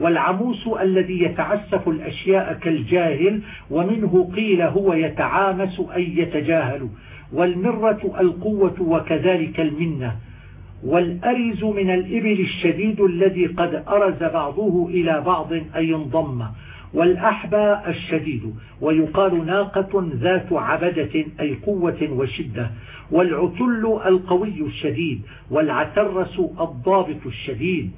والعموس الذي يتعسف الأشياء كالجاهل ومنه قيل هو يتعامس أي يتجاهل والمرة القوة وكذلك المنة والأرز من الإبل الشديد الذي قد أرز بعضه إلى بعض أي انضم. والأحبى الشديد ويقال ناقة ذات عبدة أي قوة وشدة. والعتل القوي الشديد والعترس الضابط الشديد.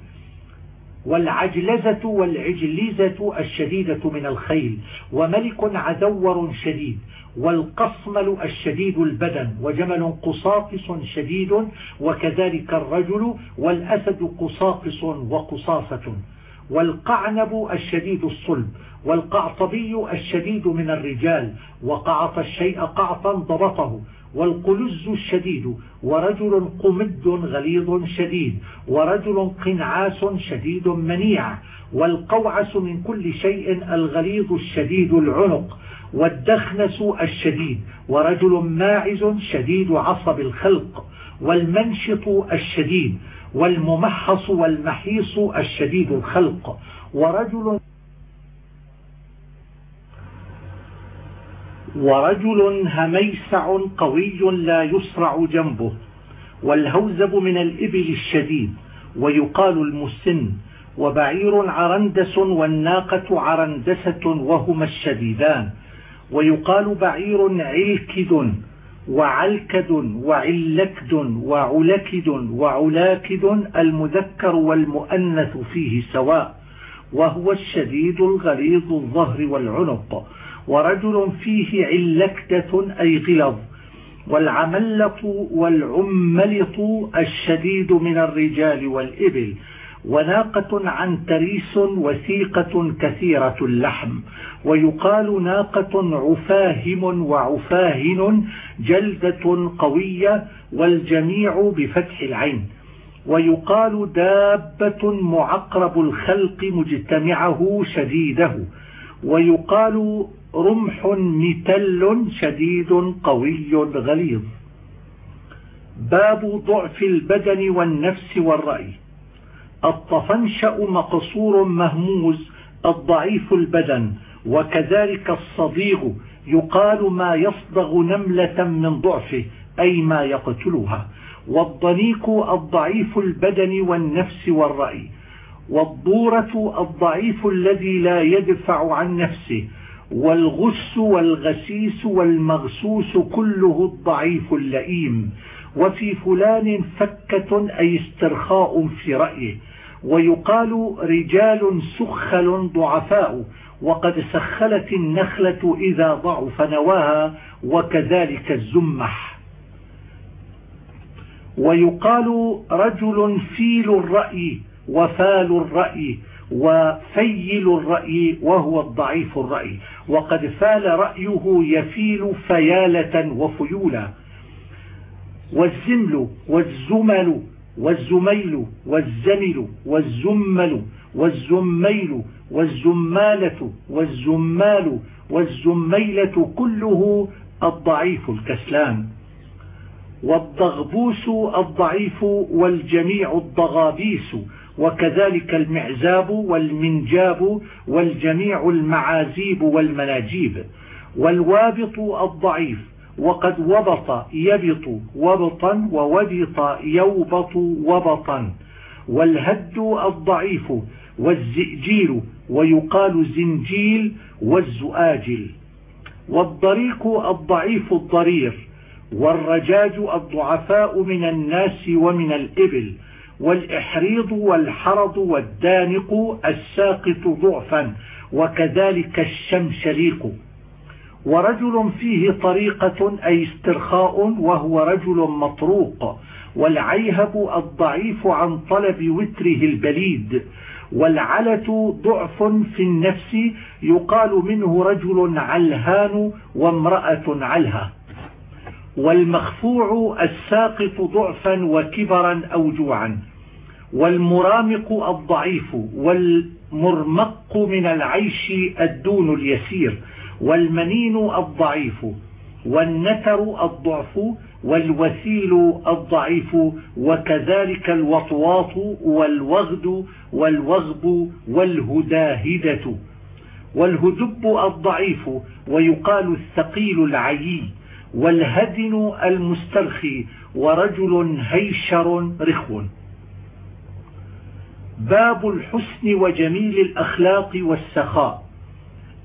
والعجلزة والعجلزة الشديدة من الخيل وملك عدور شديد. والقصمل الشديد البدن وجمل قصاقص شديد وكذلك الرجل والأسد قصاقص وقصاصة. والقعنب الشديد الصلب والقعطبي الشديد من الرجال وقعط الشيء قعطا ضبطه والقلز الشديد ورجل قمد غليظ شديد ورجل قنعاس شديد منيع والقوعس من كل شيء الغليظ الشديد العنق والدخنس الشديد ورجل ماعز شديد عصب الخلق والمنشط الشديد والممحص والمحيص الشديد الخلق ورجل ورجل هميسع قوي لا يسرع جنبه والهوزب من الإبل الشديد ويقال المسن وبعير عرندس والناقة عرندسة وهما الشديدان ويقال بعير علكد وعلكد وعلكد وعلكد وعلاكد المذكر والمؤنث فيه سواء وهو الشديد الغليظ الظهر والعنق. ورجل فيه علكدة أي غلظ والعملة والعملط الشديد من الرجال والإبل وناقة عن تريس وثيقة كثيرة اللحم ويقال ناقة عفاهم وعفاهن جلدة قوية والجميع بفتح العين ويقال دابة معقرب الخلق مجتمعه شديده ويقال رمح متل شديد قوي غليظ. باب ضعف البدن والنفس والرأي. الطفنشأ مقصور مهموز الضعيف البدن وكذلك الصديغ يقال ما يصدغ نملة من ضعفه أي ما يقتلها. والضنيك الضعيف البدن والنفس والرأي. والضورة الضعيف الذي لا يدفع عن نفسه والغس والغسيس والمغسوس كله الضعيف اللئيم. وفي فلان فكة أي استرخاء في رأيه. ويقال رجال سخل ضعفاء. وقد سخلت النخلة إذا ضعف نواها. وكذلك الزمح. ويقال رجل فيل الرأي وفال الرأي. وفيل الرأي وهو الضعيف الرأي. وقد فال رأيه يفيل فيالة وفيولا. والزمل والزمل والزميل والزمل والزمل والزميل والزمالة والزمال والزميلة كله الضعيف الكسلان. والضغبوس الضعيف والجميع الضغابيس وكذلك المعزاب والمنجاب والجميع المعازيب والمناجيب. والوابط الضعيف وقد وبط يبط وبطا ووبط يوبط وبطا. والهد الضعيف والزئجيل ويقال زنجيل والزؤاجل. والضريق الضعيف الضرير والرجاج الضعفاء من الناس ومن الإبل. والإحريض والحرض والدانق الساقط ضعفا وكذلك الشمشليق ورجل فيه طريقة أي استرخاء وهو رجل مطروق والعيهب الضعيف عن طلب وتره البليد. والعلة ضعف في النفس يقال منه رجل علهان وامرأة علها والمخفوع الساقط ضعفا وكبرا أو جوعا والمرامق الضعيف والمرمق من العيش الدون اليسير والمنين الضعيف والنتر الضعف والوثيل الضعيف وكذلك الوطواط والوغد والوغب والهداهدة. والهدب الضعيف ويقال الثقيل العيي. والهدن المسترخي ورجل هيشر رخو. باب الحسن وجميل الأخلاق والسخاء.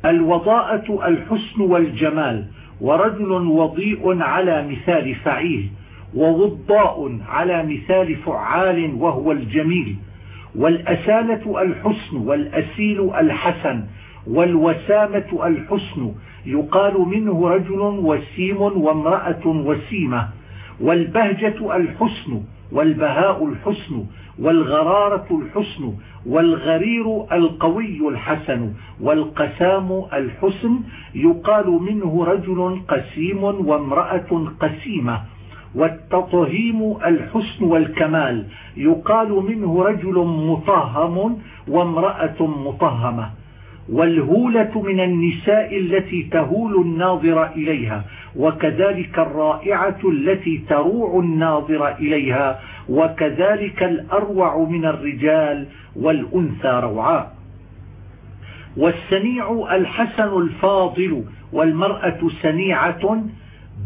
الوضاءة الحسن والجمال. ورجل وضيء على مثال فعيل. ووضاء على مثال فعال وهو الجميل. والأسالة الحسن والأسيل الحسن. والوسامة الحسن يقال منه رجل وسيم وامرأة وسيمة والبهجة الحسن والبهاء الحسن والغرارة الحسن والغرير القوي الحسن والقسام الحسن يقال منه رجل قسيم وامرأة قسيمة. والتطهيم الحسن والكمال يقال منه رجل مطهم وامرأة مطهمة. والهولة من النساء التي تهول الناظر إليها وكذلك الرائعة التي تروع الناظر إليها وكذلك الأروع من الرجال والأنثى روعاء والسنيع الحسن الفاضل والمرأة سنيعة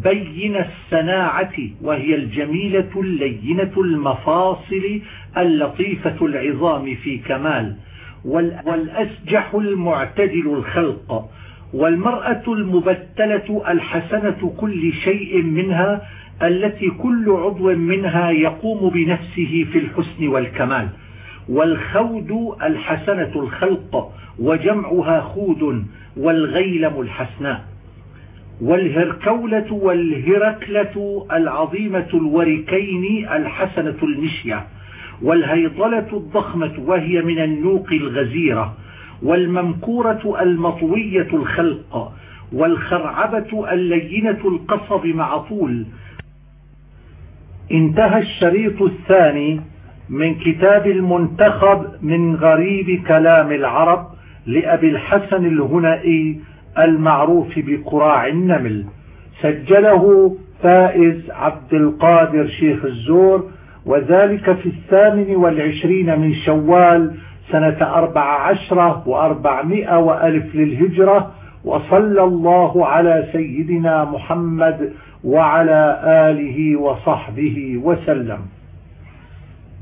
بين السناعة وهي الجميلة اللينة المفاصل اللطيفة العظام في كمال. والأسجح المعتدل الخلق والمرأة المبتلة الحسنة كل شيء منها التي كل عضو منها يقوم بنفسه في الحسن والكمال والخود الحسنة الخلق وجمعها خود والغيلم الحسناء والهركولة والهركلة العظيمة الوركين الحسنة المشية. والهيضلة الضخمة وهي من النوق الغزيرة والممكورة المطوية الخلق والخرعبة اللينة القصب مع طول. انتهى الشريط الثاني من كتاب المنتخب من غريب كلام العرب لأبي الحسن الهنائي المعروف بقراع النمل. سجله فائز عبد القادر شيخ الزور وذلك في الثامن والعشرين من شوال سنة أربع عشرة وأربعمائة وألف للهجرة وصلى الله على سيدنا محمد وعلى آله وصحبه وسلم.